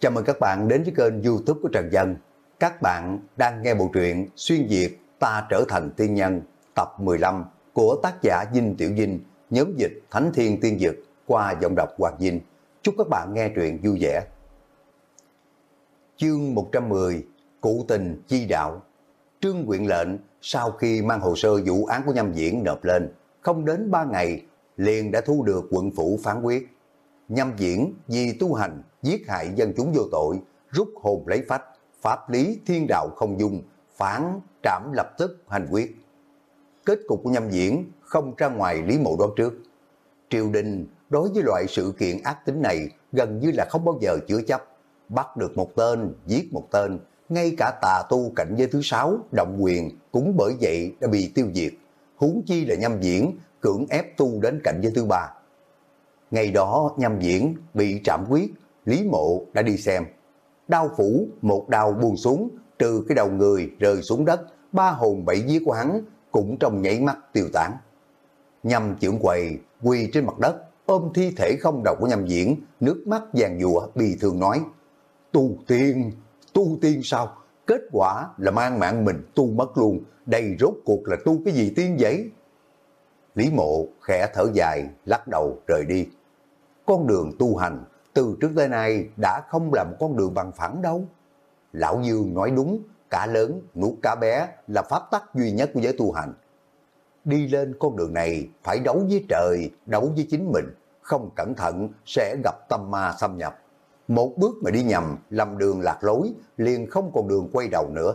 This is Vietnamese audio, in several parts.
Chào mừng các bạn đến với kênh youtube của Trần Dân. Các bạn đang nghe bộ truyện Xuyên Việt Ta Trở Thành Tiên Nhân tập 15 của tác giả Dinh Tiểu Dinh, nhóm dịch Thánh Thiên Tiên Dực qua giọng đọc Hoàng Dinh. Chúc các bạn nghe truyện vui vẻ. Chương 110 Cụ tình chi đạo Trương quyện lệnh sau khi mang hồ sơ vụ án của nhâm diễn nộp lên, không đến 3 ngày liền đã thu được quận phủ phán quyết nhằm diễn vì tu hành giết hại dân chúng vô tội, rút hồn lấy phách, pháp lý thiên đạo không dung, phán trảm lập tức hành quyết. Kết cục của nhâm diễn không ra ngoài lý mộ đoán trước. Triều đình đối với loại sự kiện ác tính này gần như là không bao giờ chữa chấp. Bắt được một tên, giết một tên, ngay cả tà tu cảnh giới thứ sáu, động quyền cũng bởi vậy đã bị tiêu diệt. Huống chi là nhâm diễn, cưỡng ép tu đến cảnh giới thứ ba. Ngày đó nhâm diễn bị trạm quyết, Lý Mộ đã đi xem. Đao phủ, một đao buông xuống, trừ cái đầu người rơi xuống đất, ba hồn bảy vía của hắn cũng trong nhảy mắt tiêu tán. Nhâm trưởng quầy quỳ trên mặt đất, ôm thi thể không đầu của nhâm diễn, nước mắt vàng dùa bì thường nói, tu tiên, tu tiên sao? Kết quả là mang mạng mình tu mất luôn, đây rốt cuộc là tu cái gì tiên vậy? Lý mộ khẽ thở dài, lắc đầu rời đi. Con đường tu hành từ trước tới nay đã không là một con đường bằng phẳng đâu. Lão Dương nói đúng, cả lớn nuốt cả bé là pháp tắc duy nhất của giới tu hành. Đi lên con đường này phải đấu với trời, đấu với chính mình, không cẩn thận sẽ gặp tâm ma xâm nhập. Một bước mà đi nhầm, lầm đường lạc lối, liền không còn đường quay đầu nữa.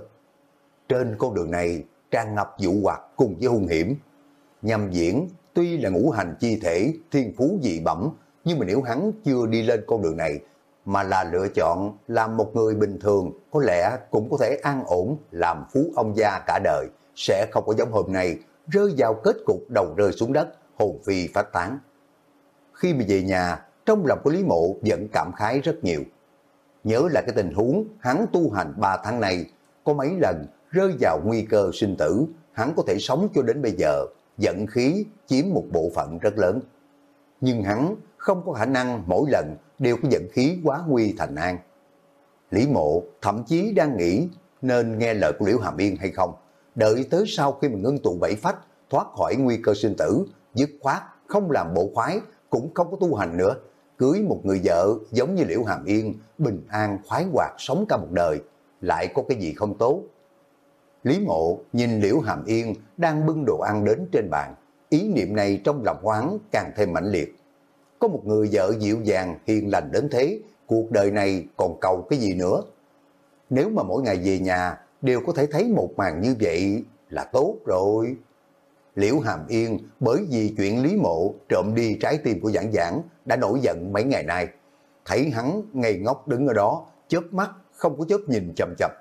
Trên con đường này tràn ngập dụ hoặc cùng với hung hiểm. nhầm diễn, tuy là ngũ hành chi thể, thiên phú dị bẩm, nhưng mà nếu hắn chưa đi lên con đường này, mà là lựa chọn làm một người bình thường, có lẽ cũng có thể an ổn làm phú ông gia cả đời, sẽ không có giống hôm nay rơi vào kết cục đầu rơi xuống đất, hồn phi phát tán. Khi mà về nhà, trong lòng của Lý Mộ vẫn cảm khái rất nhiều. Nhớ lại cái tình huống hắn tu hành 3 tháng này, có mấy lần rơi vào nguy cơ sinh tử, hắn có thể sống cho đến bây giờ, giận khí chiếm một bộ phận rất lớn. Nhưng hắn không có khả năng mỗi lần đều có dẫn khí quá nguy thành an. Lý mộ thậm chí đang nghĩ nên nghe lời của Liễu Hàm Yên hay không. Đợi tới sau khi mà ngưng tụ bảy phách, thoát khỏi nguy cơ sinh tử, dứt khoát, không làm bộ khoái, cũng không có tu hành nữa. Cưới một người vợ giống như Liễu Hàm Yên, bình an, khoái hoạt, sống cả một đời, lại có cái gì không tốt. Lý mộ nhìn Liễu Hàm Yên đang bưng đồ ăn đến trên bàn, ý niệm này trong lòng hoáng càng thêm mãnh liệt có một người vợ dịu dàng, hiền lành đến thế, cuộc đời này còn cầu cái gì nữa. Nếu mà mỗi ngày về nhà đều có thể thấy một màn như vậy là tốt rồi. Liễu Hàm Yên bởi vì chuyện Lý Mộ trộm đi trái tim của giảng giảng đã nổi giận mấy ngày nay. Thấy hắn ngây ngốc đứng ở đó, chớp mắt không có chớp nhìn chầm chập.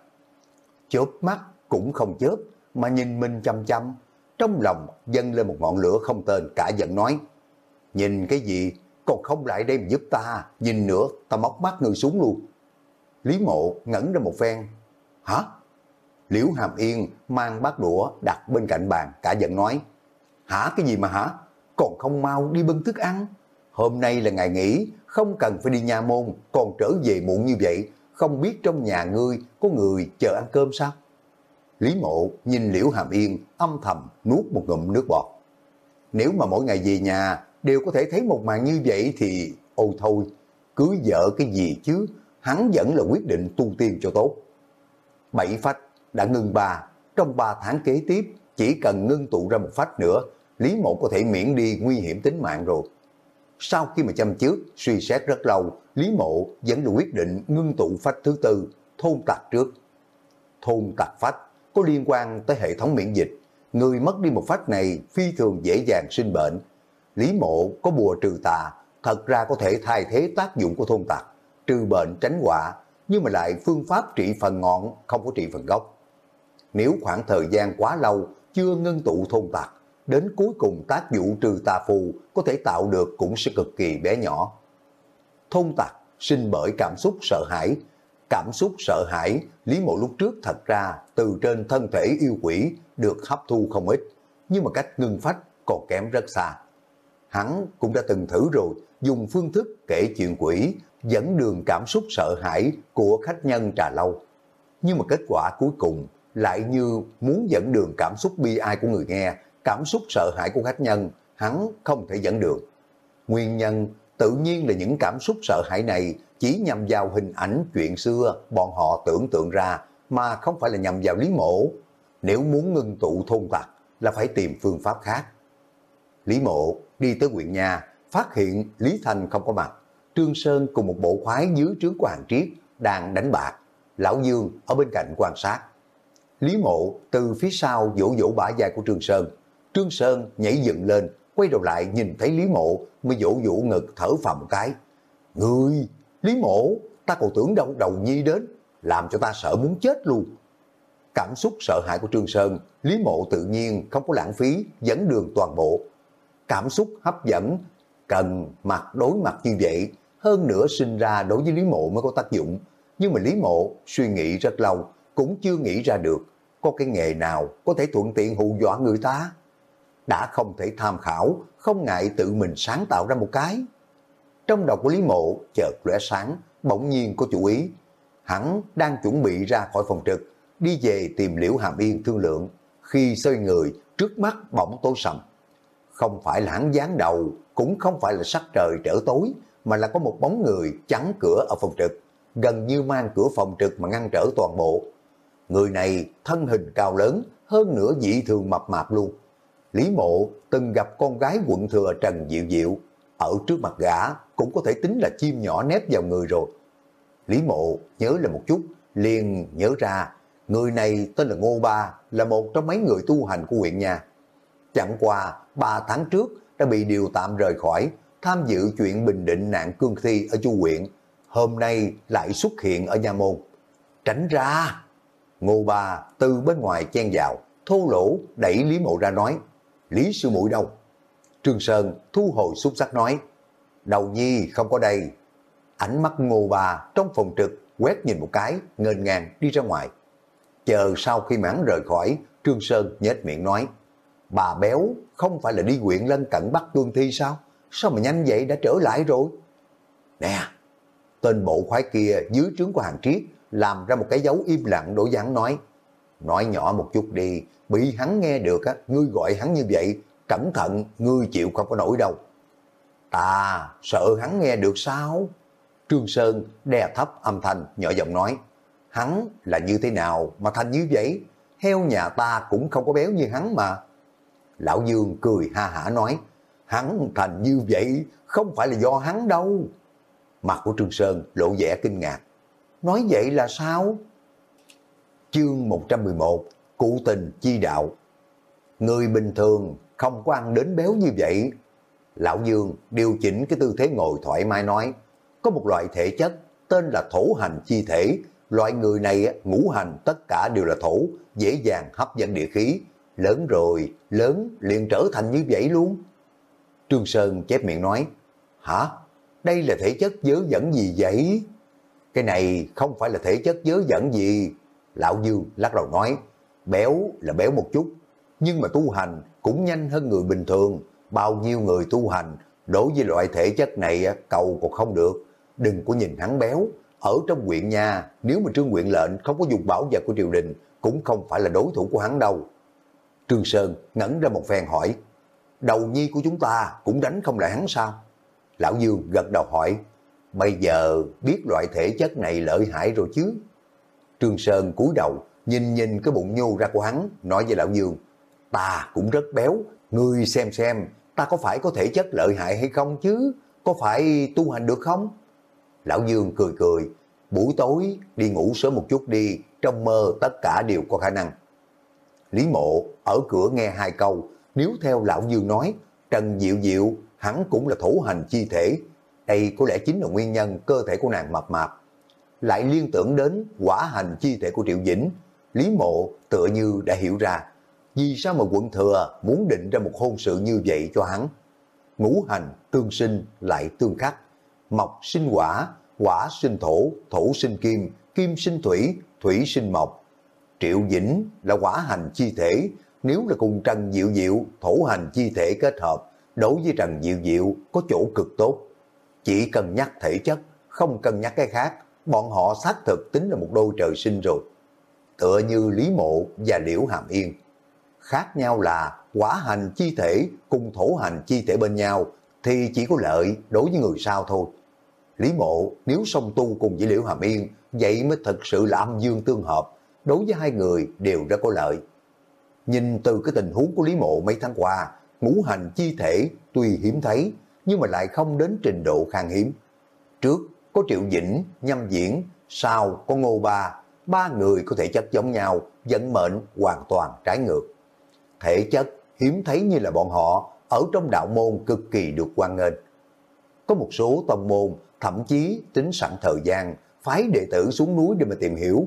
Chớp mắt cũng không chớp mà nhìn mình chăm chăm. Trong lòng dâng lên một ngọn lửa không tên cả giận nói. Nhìn cái gì còn không lại đây giúp ta, nhìn nữa ta móc mắt người xuống luôn. Lý mộ ngẩn ra một phen, hả? Liễu Hàm Yên mang bát đũa đặt bên cạnh bàn, cả giận nói, hả cái gì mà hả? Còn không mau đi bưng thức ăn. Hôm nay là ngày nghỉ, không cần phải đi nhà môn, còn trở về muộn như vậy, không biết trong nhà ngươi có người chờ ăn cơm sao? Lý mộ nhìn Liễu Hàm Yên âm thầm nuốt một ngụm nước bọt. Nếu mà mỗi ngày về nhà đều có thể thấy một màn như vậy thì ôi thôi, cưới vợ cái gì chứ, hắn vẫn là quyết định tu tiên cho tốt. Bảy phách đã ngưng ba, trong ba tháng kế tiếp chỉ cần ngưng tụ ra một phách nữa, Lý Mộ có thể miễn đi nguy hiểm tính mạng rồi. Sau khi mà chăm trước, suy xét rất lâu, Lý Mộ vẫn là quyết định ngưng tụ phách thứ tư, thôn tạc trước. Thôn tạc phách có liên quan tới hệ thống miễn dịch. Người mất đi một phách này phi thường dễ dàng sinh bệnh, Lý mộ có bùa trừ tà, thật ra có thể thay thế tác dụng của thôn tạc, trừ bệnh tránh họa, nhưng mà lại phương pháp trị phần ngọn, không có trị phần gốc. Nếu khoảng thời gian quá lâu chưa ngưng tụ thôn tạc, đến cuối cùng tác dụng trừ tà phù có thể tạo được cũng sẽ cực kỳ bé nhỏ. Thôn tạc sinh bởi cảm xúc sợ hãi. Cảm xúc sợ hãi, Lý Mộ lúc trước thật ra từ trên thân thể yêu quỷ được hấp thu không ít, nhưng mà cách ngưng phách còn kém rất xa hắn cũng đã từng thử rồi, dùng phương thức kể chuyện quỷ, dẫn đường cảm xúc sợ hãi của khách nhân trà lâu. Nhưng mà kết quả cuối cùng lại như muốn dẫn đường cảm xúc bi ai của người nghe, cảm xúc sợ hãi của khách nhân, hắn không thể dẫn đường. Nguyên nhân tự nhiên là những cảm xúc sợ hãi này chỉ nhằm vào hình ảnh chuyện xưa bọn họ tưởng tượng ra mà không phải là nhằm vào Lý Mộ. Nếu muốn ngưng tụ thôn tặc là phải tìm phương pháp khác. Lý Mộ đi tới huyện nhà, phát hiện Lý Thành không có mặt. Trương Sơn cùng một bộ khoái dưới trướng của hàng triết đang đánh bạc. Lão Dương ở bên cạnh quan sát. Lý Mộ từ phía sau vỗ vỗ bả vai của Trương Sơn. Trương Sơn nhảy dựng lên, quay đầu lại nhìn thấy Lý Mộ mới vỗ vỗ ngực thở phào một cái. Ngươi, Lý Mộ, ta còn tưởng đâu đầu nhi đến, làm cho ta sợ muốn chết luôn. Cảm xúc sợ hãi của Trương Sơn, Lý Mộ tự nhiên không có lãng phí, dẫn đường toàn bộ. Cảm xúc hấp dẫn, cần mặt đối mặt như vậy, hơn nữa sinh ra đối với Lý Mộ mới có tác dụng. Nhưng mà Lý Mộ suy nghĩ rất lâu, cũng chưa nghĩ ra được có cái nghề nào có thể thuận tiện hù dọa người ta. Đã không thể tham khảo, không ngại tự mình sáng tạo ra một cái. Trong đầu của Lý Mộ chợt lóe sáng, bỗng nhiên có chủ ý. Hắn đang chuẩn bị ra khỏi phòng trực, đi về tìm Liễu Hàm Yên thương lượng. Khi xoay người, trước mắt bỗng tối sầm. Không phải là hắn dán đầu, cũng không phải là sắc trời trở tối, mà là có một bóng người chắn cửa ở phòng trực, gần như mang cửa phòng trực mà ngăn trở toàn bộ. Người này thân hình cao lớn, hơn nữa dị thường mập mạp luôn. Lý Mộ từng gặp con gái quận thừa Trần Diệu Diệu, ở trước mặt gã cũng có thể tính là chim nhỏ nép vào người rồi. Lý Mộ nhớ là một chút, liền nhớ ra, người này tên là Ngô Ba, là một trong mấy người tu hành của huyện nhà. Chẳng qua, ba tháng trước đã bị điều tạm rời khỏi, tham dự chuyện bình định nạn cương thi ở chu huyện. Hôm nay lại xuất hiện ở nhà môn. Tránh ra! Ngô Ba từ bên ngoài chen vào, thô lỗ đẩy Lý Mộ ra nói, Lý Sư mũi đâu? Trương Sơn thu hồi xúc sắc nói, Đầu Nhi không có đây. Ánh mắt Ngô Ba trong phòng trực quét nhìn một cái, ngênh ngang đi ra ngoài. Chờ sau khi mãn rời khỏi, Trương Sơn nhếch miệng nói, Bà béo không phải là đi quyện lân cận bắt cương thi sao? Sao mà nhanh vậy đã trở lại rồi? Nè, tên bộ khoái kia dưới trướng của hàng triết làm ra một cái dấu im lặng đổ dáng nói. Nói nhỏ một chút đi, bị hắn nghe được á, ngươi gọi hắn như vậy, cẩn thận, ngươi chịu không có nổi đâu. Ta sợ hắn nghe được sao? Trương Sơn đè thấp âm thanh, nhỏ giọng nói, hắn là như thế nào mà thành như vậy? Heo nhà ta cũng không có béo như hắn mà. Lão Dương cười ha hả nói, hắn thành như vậy không phải là do hắn đâu. Mặt của Trương Sơn lộ vẻ kinh ngạc. Nói vậy là sao? Chương 111 Cụ tình chi đạo Người bình thường không có ăn đến béo như vậy. Lão Dương điều chỉnh cái tư thế ngồi thoải mái nói có một loại thể chất tên là thổ hành chi thể. Loại người này ngũ hành tất cả đều là thổ, dễ dàng hấp dẫn địa khí. Lớn rồi, lớn liền trở thành như vậy luôn. Trương Sơn chép miệng nói, hả? Đây là thể chất dớ dẫn gì vậy? Cái này không phải là thể chất dớ dẫn gì. Lão Dương lắc đầu nói, béo là béo một chút, nhưng mà tu hành cũng nhanh hơn người bình thường. Bao nhiêu người tu hành, đối với loại thể chất này cầu còn không được. Đừng có nhìn hắn béo, ở trong quyện nhà, nếu mà trương quyện lệnh không có dùng bảo vật của triều đình, cũng không phải là đối thủ của hắn đâu. Trương Sơn ngẩn ra một phen hỏi, đầu nhi của chúng ta cũng đánh không lại hắn sao? Lão Dương gật đầu hỏi, bây giờ biết loại thể chất này lợi hại rồi chứ? Trương Sơn cúi đầu, nhìn nhìn cái bụng nhô ra của hắn, nói với Lão Dương, ta cũng rất béo, ngươi xem xem, ta có phải có thể chất lợi hại hay không chứ? Có phải tu hành được không? Lão Dương cười cười, buổi tối đi ngủ sớm một chút đi, trong mơ tất cả đều có khả năng. Lý Mộ ở cửa nghe hai câu, nếu theo Lão Dương nói, Trần Diệu Diệu hắn cũng là thủ hành chi thể. Đây có lẽ chính là nguyên nhân cơ thể của nàng mập mạp. Lại liên tưởng đến quả hành chi thể của Triệu Dĩnh, Lý Mộ tựa như đã hiểu ra vì sao mà quận thừa muốn định ra một hôn sự như vậy cho hắn. Ngũ hành tương sinh lại tương khắc, mộc sinh quả, quả sinh thổ, thổ sinh kim, kim sinh thủy, thủy sinh mộc. Triệu Dĩnh là quả hành chi thể, nếu là cùng Trần Diệu Diệu thổ hành chi thể kết hợp, đối với Trần Diệu Diệu có chỗ cực tốt. Chỉ cần nhắc thể chất, không cần nhắc cái khác, bọn họ xác thực tính là một đôi trời sinh rồi. Tựa như Lý Mộ và Liễu Hàm Yên. Khác nhau là quả hành chi thể cùng thổ hành chi thể bên nhau thì chỉ có lợi đối với người sau thôi. Lý Mộ nếu song tu cùng với Liễu Hàm Yên vậy mới thật sự là âm dương tương hợp, đối với hai người đều rất có lợi. Nhìn từ cái tình huống của Lý Mộ mấy tháng qua, ngũ hành chi thể tuy hiếm thấy, nhưng mà lại không đến trình độ khan hiếm. Trước có Triệu Dĩnh, Nhâm Diễn, sau có Ngô Ba, ba người có thể chất giống nhau, dẫn mệnh hoàn toàn trái ngược. Thể chất hiếm thấy như là bọn họ, ở trong đạo môn cực kỳ được quan nghênh. Có một số tông môn thậm chí tính sẵn thời gian, phái đệ tử xuống núi để mà tìm hiểu,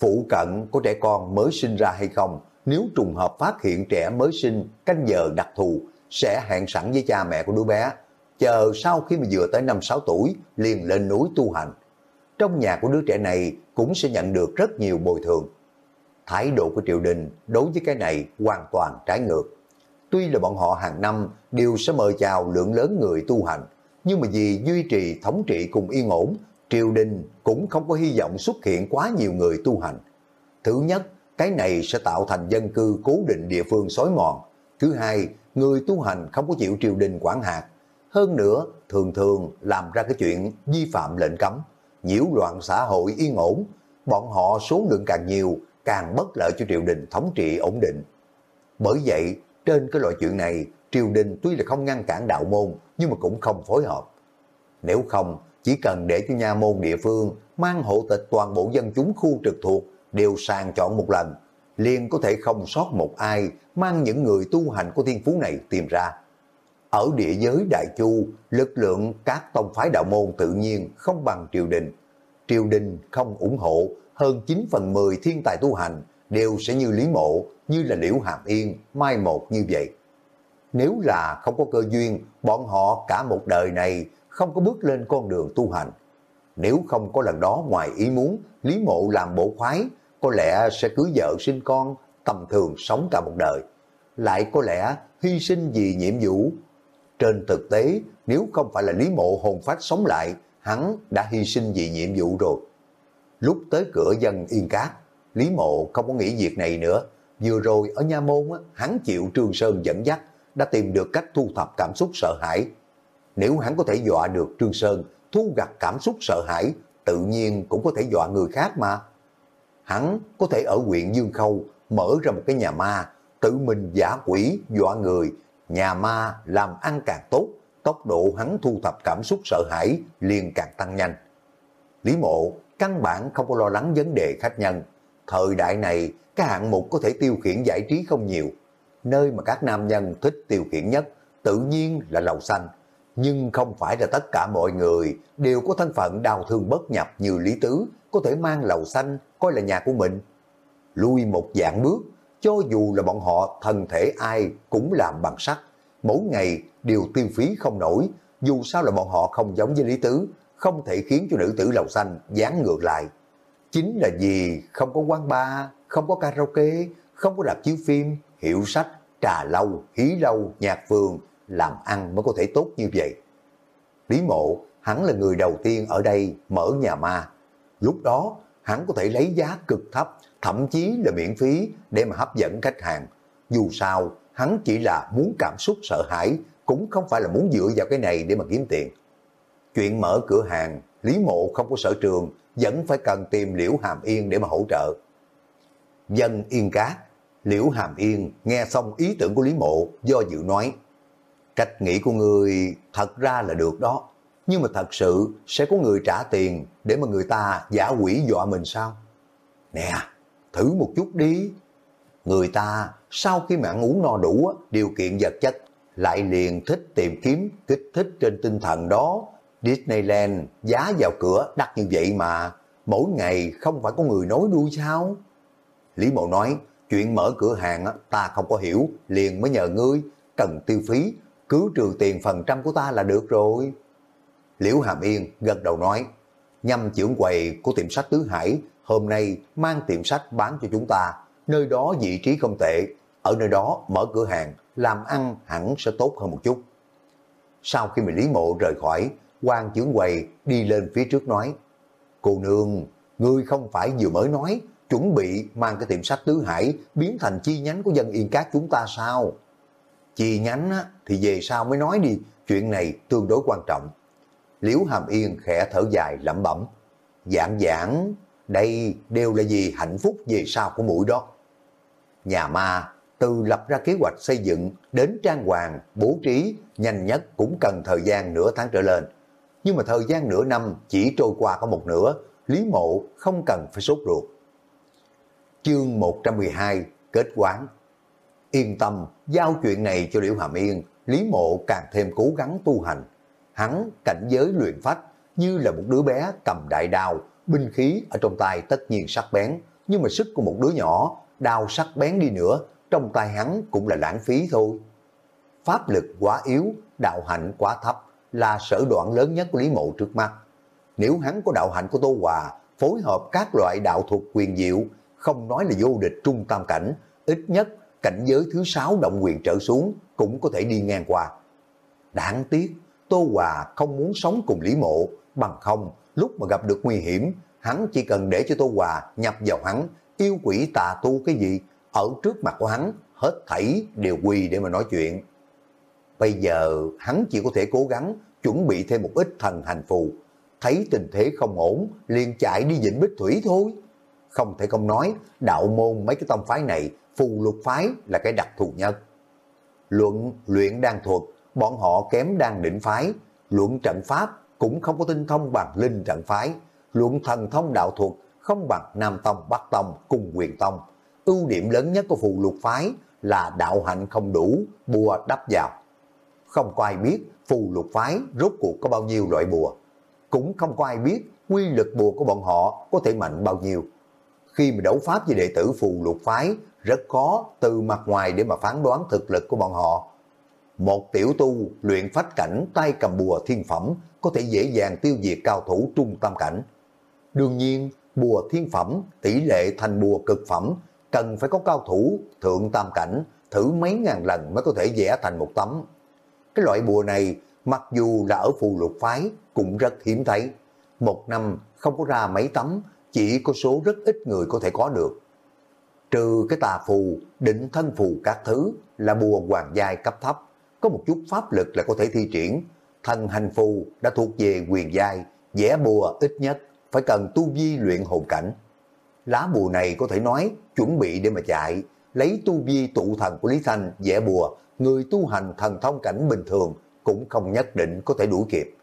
phụ cận có trẻ con mới sinh ra hay không, nếu trùng hợp phát hiện trẻ mới sinh canh giờ đặc thù, sẽ hẹn sẵn với cha mẹ của đứa bé, chờ sau khi mà vừa tới 5-6 tuổi liền lên núi tu hành. Trong nhà của đứa trẻ này cũng sẽ nhận được rất nhiều bồi thường. Thái độ của triều đình đối với cái này hoàn toàn trái ngược. Tuy là bọn họ hàng năm đều sẽ mời chào lượng lớn người tu hành, nhưng mà vì duy trì thống trị cùng yên ổn, triều đình cũng không có hy vọng xuất hiện quá nhiều người tu hành. Thứ nhất, cái này sẽ tạo thành dân cư cố định địa phương xói mòn. Thứ hai, người tu hành không có chịu triều đình quản hạt. Hơn nữa, thường thường làm ra cái chuyện vi phạm lệnh cấm, nhiễu loạn xã hội yên ổn. Bọn họ số lượng càng nhiều, càng bất lợi cho triều đình thống trị ổn định. Bởi vậy, trên cái loại chuyện này, triều đình tuy là không ngăn cản đạo môn, nhưng mà cũng không phối hợp. Nếu không, chỉ cần để cho nhà môn địa phương mang hộ tịch toàn bộ dân chúng khu trực thuộc đều sàng chọn một lần, liền có thể không sót một ai mang những người tu hành của thiên phú này tìm ra. Ở địa giới Đại Chu, lực lượng các tông phái đạo môn tự nhiên không bằng triều đình. Triều đình không ủng hộ, hơn 9 phần 10 thiên tài tu hành đều sẽ như Lý Mộ, như là Liễu Hàm Yên, Mai Một như vậy. Nếu là không có cơ duyên, bọn họ cả một đời này không có bước lên con đường tu hành. Nếu không có lần đó ngoài ý muốn, Lý Mộ làm bộ khoái, có lẽ sẽ cưới vợ sinh con, tầm thường sống cả một đời. Lại có lẽ hy sinh vì nhiệm vụ. Trên thực tế, nếu không phải là Lý Mộ hồn phách sống lại, hắn đã hy sinh vì nhiệm vụ rồi. Lúc tới cửa dân Yên Cát, Lý Mộ không có nghĩ việc này nữa. Vừa rồi ở Nha Môn, hắn chịu Trương Sơn dẫn dắt, đã tìm được cách thu thập cảm xúc sợ hãi. Nếu hắn có thể dọa được Trương Sơn, thu gặt cảm xúc sợ hãi, tự nhiên cũng có thể dọa người khác mà. Hắn có thể ở huyện Dương Khâu mở ra một cái nhà ma, tự mình giả quỷ, dọa người, nhà ma làm ăn càng tốt, tốc độ hắn thu thập cảm xúc sợ hãi liền càng tăng nhanh. Lý mộ căn bản không có lo lắng vấn đề khách nhân. Thời đại này, cái hạng mục có thể tiêu khiển giải trí không nhiều. Nơi mà các nam nhân thích tiêu khiển nhất, tự nhiên là lầu xanh. Nhưng không phải là tất cả mọi người đều có thân phận đau thương bất nhập như Lý Tứ, có thể mang lầu xanh coi là nhà của mình. Lui một dạng bước, cho dù là bọn họ thân thể ai cũng làm bằng sắt, mỗi ngày đều tiêu phí không nổi, dù sao là bọn họ không giống với Lý Tứ, không thể khiến cho nữ tử lầu xanh dán ngược lại. Chính là vì không có quán bar, không có karaoke, không có đạp chiếu phim, hiệu sách, trà lâu, hí lâu, nhạc vườn, làm ăn mới có thể tốt như vậy. Lý mộ, hắn là người đầu tiên ở đây mở nhà ma. Lúc đó, hắn có thể lấy giá cực thấp, thậm chí là miễn phí để mà hấp dẫn khách hàng. Dù sao, hắn chỉ là muốn cảm xúc sợ hãi, cũng không phải là muốn dựa vào cái này để mà kiếm tiền. Chuyện mở cửa hàng, Lý Mộ không có sở trường, vẫn phải cần tìm Liễu Hàm Yên để mà hỗ trợ. Dân Yên Cát, Liễu Hàm Yên nghe xong ý tưởng của Lý Mộ, do dự nói, cách nghĩ của người thật ra là được đó, nhưng mà thật sự sẽ có người trả tiền để mà người ta giả quỷ dọa mình sao? Nè, thử một chút đi. Người ta sau khi mà ăn uống no đủ, điều kiện vật chất, lại liền thích tìm kiếm kích thích trên tinh thần đó. Disneyland giá vào cửa đắt như vậy mà, mỗi ngày không phải có người nói đuôi sao? Lý Mộ nói, chuyện mở cửa hàng ta không có hiểu, liền mới nhờ ngươi, cần tiêu phí, cứ trừ tiền phần trăm của ta là được rồi. Liễu Hàm Yên gật đầu nói, nhâm trưởng quầy của tiệm sách Tứ Hải hôm nay mang tiệm sách bán cho chúng ta, nơi đó vị trí không tệ, ở nơi đó mở cửa hàng, làm ăn hẳn sẽ tốt hơn một chút. Sau khi mà Lý Mộ rời khỏi, quan trưởng quầy đi lên phía trước nói, Cô nương, ngươi không phải vừa mới nói, chuẩn bị mang cái tiệm sách Tứ Hải biến thành chi nhánh của dân Yên Cát chúng ta sao? Chi nhánh á, thì về sau mới nói đi, chuyện này tương đối quan trọng. Liễu Hàm Yên khẽ thở dài lẩm bẩm. Giảng giảng, đây đều là gì hạnh phúc về sau của mũi đó. Nhà ma từ lập ra kế hoạch xây dựng đến trang hoàng, bố trí, nhanh nhất cũng cần thời gian nửa tháng trở lên. Nhưng mà thời gian nửa năm chỉ trôi qua có một nửa, Lý Mộ không cần phải sốt ruột. Chương 112 Kết quán Yên tâm, giao chuyện này cho Liễu Hàm Yên, Lý Mộ càng thêm cố gắng tu hành. Hắn cảnh giới luyện phách như là một đứa bé cầm đại đao, binh khí ở trong tay tất nhiên sắc bén, nhưng mà sức của một đứa nhỏ, đao sắc bén đi nữa, trong tay hắn cũng là lãng phí thôi. Pháp lực quá yếu, đạo hạnh quá thấp là sở đoạn lớn nhất của Lý Mộ trước mắt. Nếu hắn có đạo hạnh của Tô Hòa, phối hợp các loại đạo thuật quyền diệu, không nói là vô địch trung tam cảnh, ít nhất cảnh giới thứ sáu động quyền trở xuống cũng có thể đi ngang qua. Đáng tiếc, Tô Hòa không muốn sống cùng Lý Mộ, bằng không, lúc mà gặp được nguy hiểm, hắn chỉ cần để cho Tô Hòa nhập vào hắn, yêu quỷ tà tu cái gì, ở trước mặt của hắn, hết thảy đều quỳ để mà nói chuyện. Bây giờ hắn chỉ có thể cố gắng chuẩn bị thêm một ít thần hành phù, thấy tình thế không ổn, liền chạy đi dịnh bích thủy thôi. Không thể không nói, đạo môn mấy cái tông phái này, phù lục phái là cái đặc thù nhất. Luận luyện đan thuật, bọn họ kém đan đỉnh phái, luận trận pháp cũng không có tinh thông bằng linh trận phái, luận thần thông đạo thuật không bằng Nam Tông, Bắc Tông cùng quyền Tông. Ưu điểm lớn nhất của phù lục phái là đạo hạnh không đủ, bùa đắp vào. Không có ai biết phù lục phái rốt cuộc có bao nhiêu loại bùa. Cũng không có ai biết quy lực bùa của bọn họ có thể mạnh bao nhiêu. Khi mà đấu pháp với đệ tử phù lục phái, rất khó từ mặt ngoài để mà phán đoán thực lực của bọn họ. Một tiểu tu luyện phách cảnh tay cầm bùa thiên phẩm có thể dễ dàng tiêu diệt cao thủ trung tam cảnh. Đương nhiên, bùa thiên phẩm tỷ lệ thành bùa cực phẩm cần phải có cao thủ thượng tam cảnh thử mấy ngàn lần mới có thể vẽ thành một tấm. Cái loại bùa này mặc dù là ở phù lục phái cũng rất hiếm thấy. Một năm không có ra mấy tấm, chỉ có số rất ít người có thể có được. Trừ cái tà phù, định thân phù các thứ là bùa hoàng giai cấp thấp, có một chút pháp lực là có thể thi triển. Thần hành phù đã thuộc về quyền giai, vẽ bùa ít nhất phải cần tu vi luyện hồn cảnh. Lá bùa này có thể nói chuẩn bị để mà chạy, lấy tu vi tụ thần của Lý Thanh vẽ bùa, người tu hành thần thông cảnh bình thường cũng không nhất định có thể đuổi kịp.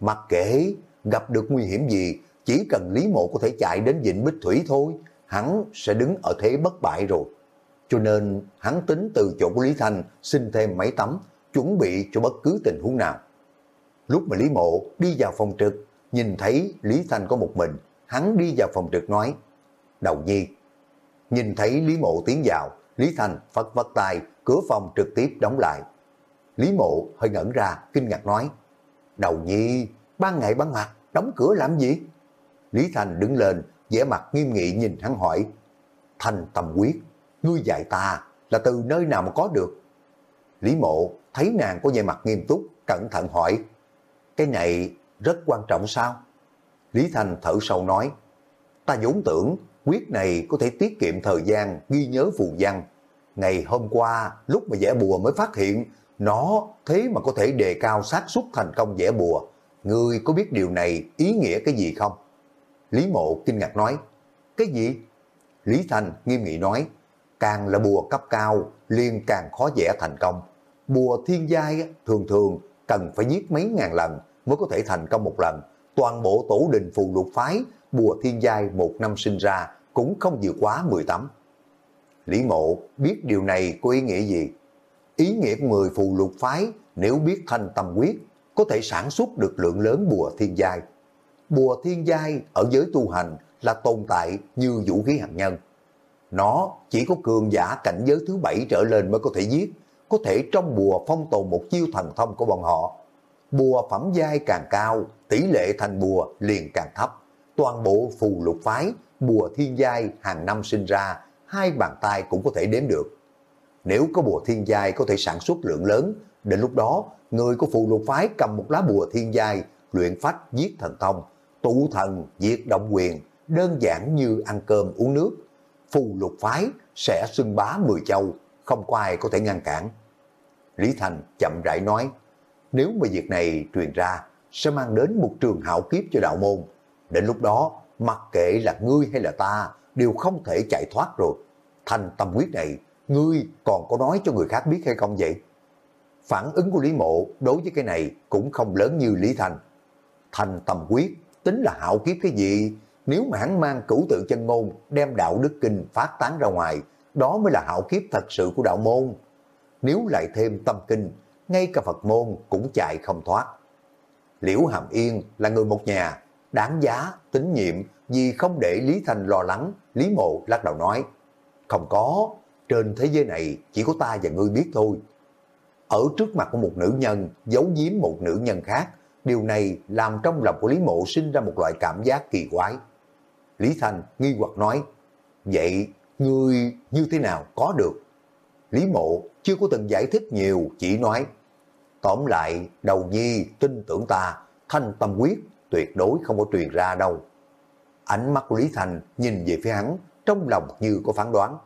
Mặc kệ gặp được nguy hiểm gì, chỉ cần Lý Mộ có thể chạy đến Vịnh Bích Thủy thôi, hắn sẽ đứng ở thế bất bại rồi. Cho nên hắn tính từ chỗ của Lý Thanh xin thêm mấy tấm, chuẩn bị cho bất cứ tình huống nào. Lúc mà Lý Mộ đi vào phòng trực, nhìn thấy Lý Thanh có một mình, hắn đi vào phòng trực nói, Đầu nhi, nhìn thấy Lý Mộ tiến vào, Lý Thanh phất vất tay, cửa phòng trực tiếp đóng lại. Lý Mộ hơi ngẩn ra, kinh ngạc nói, Đầu nhi, ban ngày ban mặt, đóng cửa làm gì? Lý Thành đứng lên, vẻ mặt nghiêm nghị nhìn hắn hỏi, Thành tâm quyết, ngươi dạy ta là từ nơi nào mà có được? Lý Mộ thấy nàng có vẻ mặt nghiêm túc, cẩn thận hỏi, cái này rất quan trọng sao? Lý Thành thở sâu nói, ta vốn tưởng quyết này có thể tiết kiệm thời gian ghi nhớ phù văn. Ngày hôm qua, lúc mà vẽ bùa mới phát hiện, nó thế mà có thể đề cao xác suất thành công vẽ bùa. Ngươi có biết điều này ý nghĩa cái gì không? Lý Mộ kinh ngạc nói, cái gì? Lý Thành nghiêm nghị nói, càng là bùa cấp cao, liền càng khó dễ thành công. Bùa thiên giai thường thường cần phải giết mấy ngàn lần mới có thể thành công một lần. Toàn bộ tổ đình phù lục phái, bùa thiên giai một năm sinh ra cũng không vượt quá 10 tấm. Lý Mộ biết điều này có ý nghĩa gì? Ý nghĩa của người phù lục phái nếu biết thanh tâm quyết có thể sản xuất được lượng lớn bùa thiên giai. Bùa thiên giai ở giới tu hành là tồn tại như vũ khí hạt nhân. Nó chỉ có cường giả cảnh giới thứ bảy trở lên mới có thể giết, có thể trong bùa phong tồn một chiêu thần thông của bọn họ. Bùa phẩm giai càng cao, tỷ lệ thành bùa liền càng thấp. Toàn bộ phù lục phái, bùa thiên giai hàng năm sinh ra, hai bàn tay cũng có thể đếm được. Nếu có bùa thiên giai có thể sản xuất lượng lớn, Đến lúc đó, người của phù lục phái cầm một lá bùa thiên giai, luyện phách giết thần thông, tụ thần diệt động quyền, đơn giản như ăn cơm uống nước. Phù lục phái sẽ xưng bá mười châu, không có ai có thể ngăn cản. Lý Thành chậm rãi nói, nếu mà việc này truyền ra, sẽ mang đến một trường hạo kiếp cho đạo môn. Đến lúc đó, mặc kệ là ngươi hay là ta, đều không thể chạy thoát rồi. Thành tâm quyết này, ngươi còn có nói cho người khác biết hay không vậy? Phản ứng của Lý Mộ đối với cái này cũng không lớn như Lý Thành. Thành tâm quyết, tính là hạo kiếp cái gì? Nếu mà hắn mang cửu tự chân ngôn, đem đạo đức kinh phát tán ra ngoài, đó mới là hạo kiếp thật sự của đạo môn. Nếu lại thêm tâm kinh, ngay cả Phật môn cũng chạy không thoát. Liễu Hàm Yên là người một nhà, đáng giá, tín nhiệm vì không để Lý Thành lo lắng, Lý Mộ lắc đầu nói, không có, trên thế giới này chỉ có ta và ngươi biết thôi. Ở trước mặt của một nữ nhân, giấu giếm một nữ nhân khác, điều này làm trong lòng của Lý Mộ sinh ra một loại cảm giác kỳ quái. Lý Thành nghi hoặc nói, vậy ngươi như thế nào có được? Lý Mộ chưa có từng giải thích nhiều, chỉ nói, tóm lại, đầu nhi tin tưởng ta, thanh tâm quyết tuyệt đối không có truyền ra đâu. Ánh mắt của Lý Thành nhìn về phía hắn, trong lòng như có phán đoán,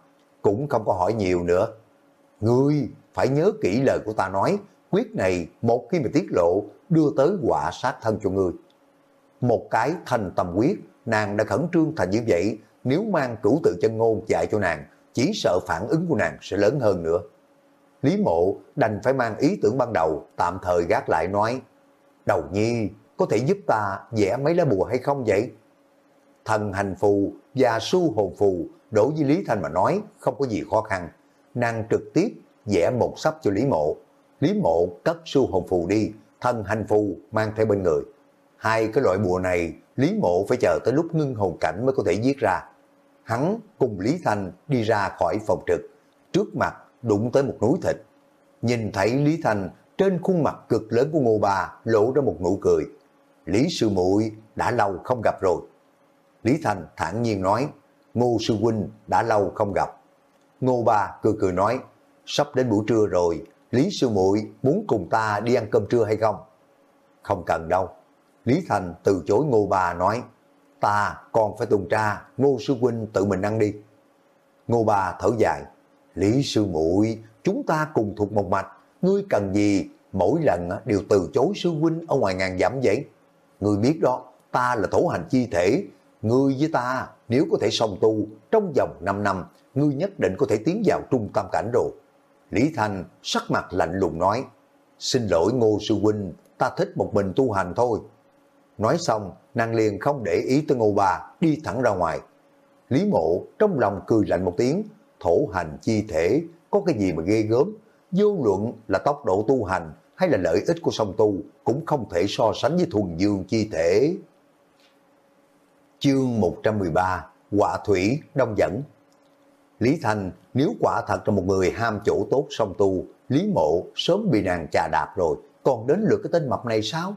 cũng không có hỏi nhiều nữa. Ngươi phải nhớ kỹ lời của ta nói, quyết này một khi mà tiết lộ đưa tới quả sát thân cho ngươi. Một cái thành tâm quyết, nàng đã khẩn trương thành như vậy, nếu mang cửu tự chân ngôn dạy cho nàng, chỉ sợ phản ứng của nàng sẽ lớn hơn nữa. Lý mộ đành phải mang ý tưởng ban đầu, tạm thời gác lại nói, đầu nhi, có thể giúp ta vẽ mấy lá bùa hay không vậy? Thần hành phù và su hồn phù đối với Lý Thanh mà nói không có gì khó khăn. Nàng trực tiếp vẽ một sắp cho Lý Mộ. Lý Mộ cất su hồn phù đi, thân hành phù mang theo bên người. Hai cái loại bùa này Lý Mộ phải chờ tới lúc ngưng hồn cảnh mới có thể viết ra. Hắn cùng Lý Thanh đi ra khỏi phòng trực, trước mặt đụng tới một núi thịt. Nhìn thấy Lý Thanh trên khuôn mặt cực lớn của Ngô bà lộ ra một nụ cười. Lý Sư muội đã lâu không gặp rồi. Lý Thanh thản nhiên nói, Ngô Sư Huynh đã lâu không gặp. Ngô bà cười cười nói, sắp đến buổi trưa rồi, Lý Sư muội muốn cùng ta đi ăn cơm trưa hay không? Không cần đâu. Lý Thành từ chối Ngô Bà nói, ta còn phải tuần tra, Ngô Sư Huynh tự mình ăn đi. Ngô Bà thở dài, Lý Sư muội chúng ta cùng thuộc một mạch, ngươi cần gì, mỗi lần đều từ chối Sư Huynh ở ngoài ngàn giảm vậy. Ngươi biết đó, ta là thổ hành chi thể, ngươi với ta nếu có thể song tu trong vòng 5 năm, ngươi nhất định có thể tiến vào trung tâm cảnh rồi. Lý Thành sắc mặt lạnh lùng nói, xin lỗi Ngô Sư Huynh, ta thích một mình tu hành thôi. Nói xong, nàng liền không để ý tới Ngô Bà, đi thẳng ra ngoài. Lý Mộ trong lòng cười lạnh một tiếng, thổ hành chi thể, có cái gì mà ghê gớm. Vô luận là tốc độ tu hành hay là lợi ích của song tu cũng không thể so sánh với thuần dương chi thể. Chương 113 Quả Thủy Đông Dẫn Lý Thành nếu quả thật là một người ham chỗ tốt song tu, Lý Mộ sớm bị nàng chà đạp rồi, còn đến lượt cái tên mập này sao?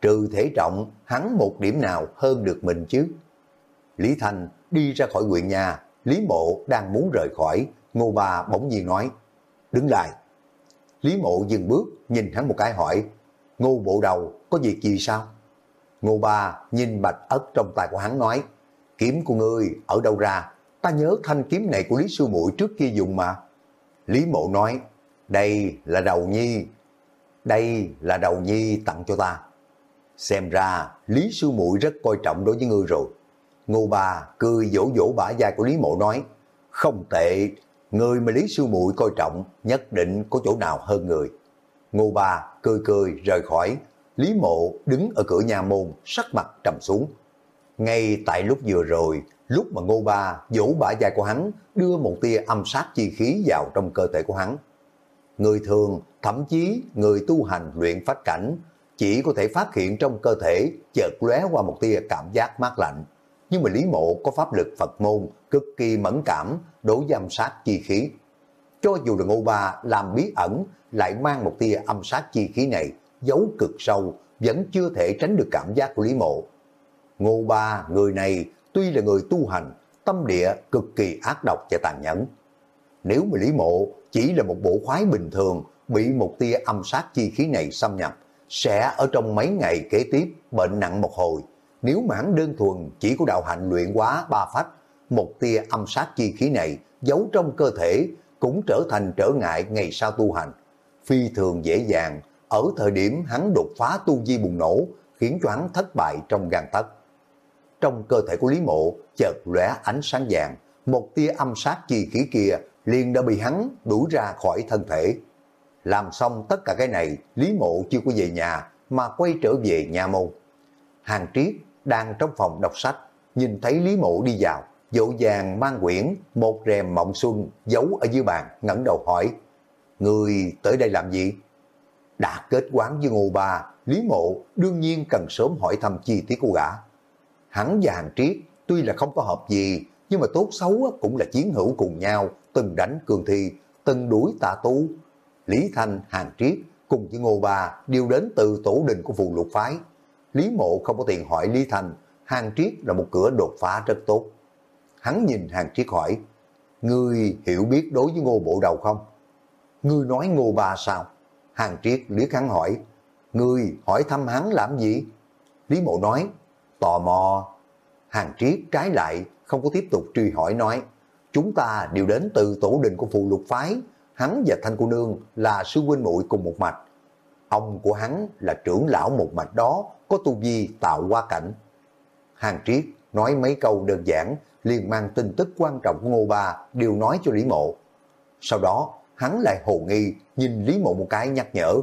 Trừ thể trọng, hắn một điểm nào hơn được mình chứ? Lý Thành đi ra khỏi huyện nhà, Lý Mộ đang muốn rời khỏi, Ngô bà bỗng nhiên nói, đứng lại. Lý Mộ dừng bước, nhìn hắn một cái hỏi, Ngô Bộ Đầu có việc gì sao? Ngô Ba nhìn bạch ất trong tay của hắn nói, kiếm của ngươi ở đâu ra? Ta nhớ thanh kiếm này của Lý Sư Muội trước kia dùng mà. Lý Mộ nói, đây là đầu nhi, đây là đầu nhi tặng cho ta. Xem ra Lý Sư Muội rất coi trọng đối với ngươi rồi. Ngô Ba cười vỗ vỗ bả vai của Lý Mộ nói, không tệ, người mà Lý Sư Muội coi trọng nhất định có chỗ nào hơn người. Ngô Ba cười cười rời khỏi, Lý Mộ đứng ở cửa nhà môn, sắc mặt trầm xuống. Ngay tại lúc vừa rồi, lúc mà Ngô Ba vỗ bả vai của hắn, đưa một tia âm sát chi khí vào trong cơ thể của hắn. Người thường, thậm chí người tu hành luyện phát cảnh, chỉ có thể phát hiện trong cơ thể chợt lóe qua một tia cảm giác mát lạnh. Nhưng mà Lý Mộ có pháp lực Phật môn cực kỳ mẫn cảm đối với âm sát chi khí. Cho dù là Ngô Ba làm bí ẩn lại mang một tia âm sát chi khí này giấu cực sâu vẫn chưa thể tránh được cảm giác của Lý Mộ. Ngô Ba người này tuy là người tu hành tâm địa cực kỳ ác độc và tàn nhẫn. Nếu mà Lý Mộ chỉ là một bộ khoái bình thường bị một tia âm sát chi khí này xâm nhập, sẽ ở trong mấy ngày kế tiếp bệnh nặng một hồi. Nếu mà hắn đơn thuần chỉ có đạo hạnh luyện quá ba phách, một tia âm sát chi khí này giấu trong cơ thể cũng trở thành trở ngại ngày sau tu hành. Phi thường dễ dàng, ở thời điểm hắn đột phá tu di bùng nổ, khiến cho hắn thất bại trong gan tấc. Trong cơ thể của Lý Mộ chợt lóe ánh sáng vàng, một tia âm sát chi khí kia liền đã bị hắn đuổi ra khỏi thân thể. Làm xong tất cả cái này, Lý Mộ chưa có về nhà mà quay trở về nhà môn. Hàng Triết đang trong phòng đọc sách, nhìn thấy Lý Mộ đi vào, dỗ dàng mang quyển một rèm mộng xuân giấu ở dưới bàn, ngẩng đầu hỏi, Người tới đây làm gì? Đã kết quán với Ngô Ba, Lý Mộ đương nhiên cần sớm hỏi thăm chi tiết của gã. Hắn và Hàng Triết tuy là không có hợp gì, nhưng mà tốt xấu cũng là chiến hữu cùng nhau, từng đánh cường thi, từng đuổi tà tú. Lý Thanh, Hàng Triết cùng với Ngô Ba đều đến từ tổ đình của phù lục phái. Lý Mộ không có tiền hỏi Lý Thanh, Hàng Triết là một cửa đột phá rất tốt. Hắn nhìn Hàng Triết hỏi, Ngươi hiểu biết đối với Ngô Bộ Đầu không? Ngươi nói Ngô Ba sao? Hàng Triết liếc hắn hỏi, Ngươi hỏi thăm hắn làm gì? Lý Mộ nói, tò mò. Hàng Triết trái lại, không có tiếp tục truy hỏi nói, chúng ta đều đến từ tổ đình của phù lục phái, hắn và Thanh Cô Nương là sư huynh muội cùng một mạch. Ông của hắn là trưởng lão một mạch đó, có tu vi tạo qua cảnh. Hàng Triết nói mấy câu đơn giản, liền mang tin tức quan trọng của Ngô Ba đều nói cho Lý Mộ. Sau đó, hắn lại hồ nghi, nhìn Lý Mộ một cái nhắc nhở.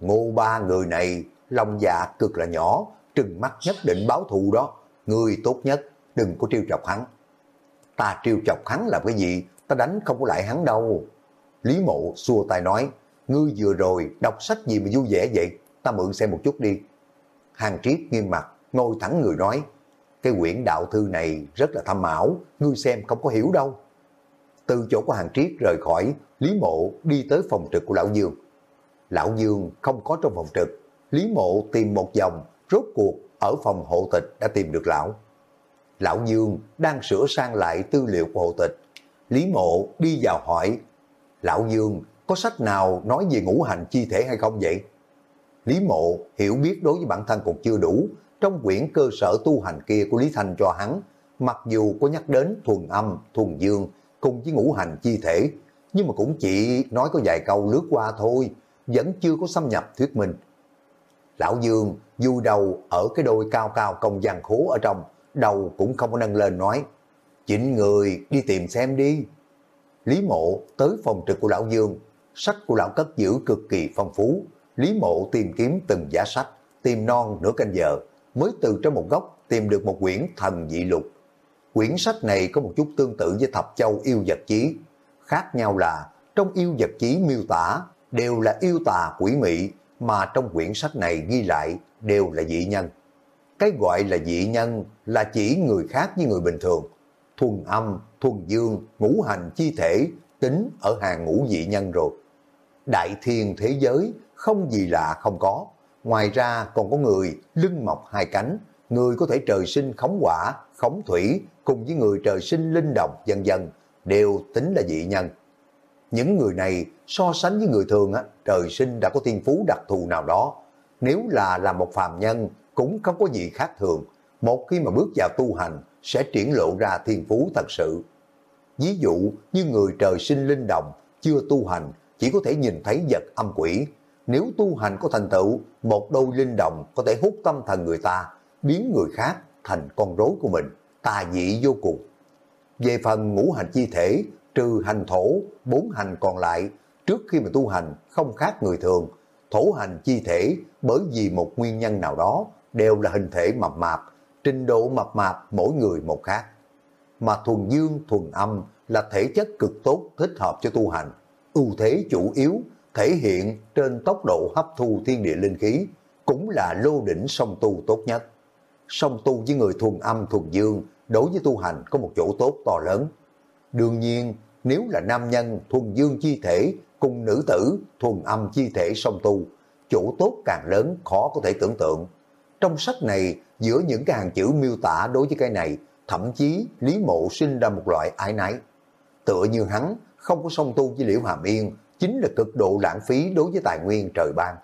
Ngô Ba người này, lòng dạ cực là nhỏ, trừng mắt nhất định báo thù đó. Người tốt nhất, đừng có trêu chọc hắn. Ta trêu chọc hắn làm cái gì, ta đánh không có lại hắn đâu. Lý Mộ xua tay nói, ngươi vừa rồi đọc sách gì mà vui vẻ vậy, ta mượn xem một chút đi. Hàng Triết nghiêm mặt, ngồi thẳng người nói, cái quyển đạo thư này rất là thâm ảo, ngươi xem không có hiểu đâu. Từ chỗ của Hàng Triết rời khỏi, Lý Mộ đi tới phòng trực của Lão Dương. Lão Dương không có trong phòng trực, Lý Mộ tìm một vòng, rốt cuộc ở phòng hộ tịch đã tìm được Lão. Lão Dương đang sửa sang lại tư liệu của hộ tịch. Lý Mộ đi vào hỏi, Lão Dương có sách nào nói về ngũ hành chi thể hay không vậy? Lý Mộ hiểu biết đối với bản thân còn chưa đủ, trong quyển cơ sở tu hành kia của Lý Thành cho hắn, mặc dù có nhắc đến thuần âm, thuần dương cùng với ngũ hành chi thể, nhưng mà cũng chỉ nói có vài câu lướt qua thôi, vẫn chưa có xâm nhập thuyết minh. Lão Dương du đầu ở cái đôi cao cao công gian khố ở trong, đầu cũng không có nâng lên nói, chỉnh người đi tìm xem đi. Lý Mộ tới phòng trực của Lão Dương, sách của Lão cất giữ cực kỳ phong phú, Lý Mộ tìm kiếm từng giá sách, tìm non nửa canh giờ, mới từ trong một góc tìm được một quyển thần dị lục. Quyển sách này có một chút tương tự với thập châu yêu vật chí. Khác nhau là trong yêu vật chí miêu tả đều là yêu tà quỷ mị mà trong quyển sách này ghi lại đều là dị nhân. Cái gọi là dị nhân là chỉ người khác với người bình thường. Thuần âm, thuần dương, ngũ hành chi thể tính ở hàng ngũ dị nhân rồi. Đại thiên thế giới không gì lạ không có. Ngoài ra còn có người lưng mọc hai cánh, người có thể trời sinh khống quả, khống thủy cùng với người trời sinh linh động dần dần đều tính là dị nhân. Những người này so sánh với người thường á, trời sinh đã có thiên phú đặc thù nào đó. Nếu là làm một phàm nhân cũng không có gì khác thường. Một khi mà bước vào tu hành sẽ triển lộ ra thiên phú thật sự. Ví dụ như người trời sinh linh đồng chưa tu hành chỉ có thể nhìn thấy vật âm quỷ. Nếu tu hành có thành tựu, một đôi linh đồng có thể hút tâm thần người ta, biến người khác thành con rối của mình, tà dị vô cùng. Về phần ngũ hành chi thể, trừ hành thổ, bốn hành còn lại, trước khi mà tu hành không khác người thường, thổ hành chi thể bởi vì một nguyên nhân nào đó đều là hình thể mập mạp, trình độ mập mạp mỗi người một khác. Mà thuần dương, thuần âm là thể chất cực tốt thích hợp cho tu hành, ưu thế chủ yếu thể hiện trên tốc độ hấp thu thiên địa linh khí, cũng là lô đỉnh song tu tốt nhất. Song tu với người thuần âm thuần dương đối với tu hành có một chỗ tốt to lớn. Đương nhiên, nếu là nam nhân thuần dương chi thể cùng nữ tử thuần âm chi thể song tu, chỗ tốt càng lớn khó có thể tưởng tượng. Trong sách này, giữa những cái hàng chữ miêu tả đối với cái này, thậm chí Lý Mộ sinh ra một loại ái nái. Tựa như hắn không có song tu với Liễu Hàm Yên, chính là cực độ lãng phí đối với tài nguyên trời ban.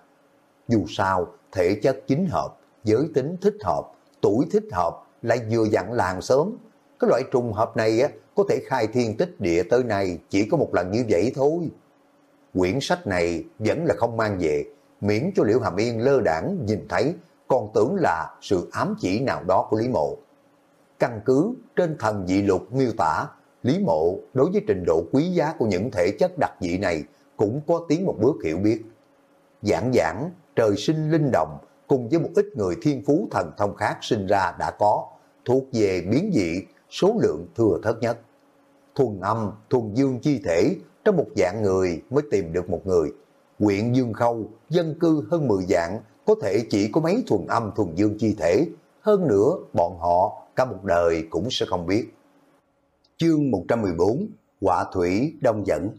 Dù sao, thể chất chính hợp, giới tính thích hợp, tuổi thích hợp, lại vừa dặn làng sớm. Cái loại trùng hợp này á, có thể khai thiên tích địa tới nay chỉ có một lần như vậy thôi. Quyển sách này vẫn là không mang về, miễn cho Liễu Hàm Yên lơ đảng nhìn thấy, còn tưởng là sự ám chỉ nào đó của Lý Mộ. Căn cứ trên thần dị lục miêu tả, Lý Mộ đối với trình độ quý giá của những thể chất đặc dị này cũng có tiến một bước hiểu biết. Giảng giảng, trời sinh linh động, cùng với một ít người thiên phú thần thông khác sinh ra đã có, thuộc về biến dị, số lượng thừa thớt nhất. Thuần âm, thuần dương chi thể, trong một dạng người mới tìm được một người. Quyện Dương Khâu, dân cư hơn 10 dạng, có thể chỉ có mấy thuần âm thuần dương chi thể. Hơn nữa, bọn họ cả một đời cũng sẽ không biết. Chương 114 Quả Thủy Đông Dẫn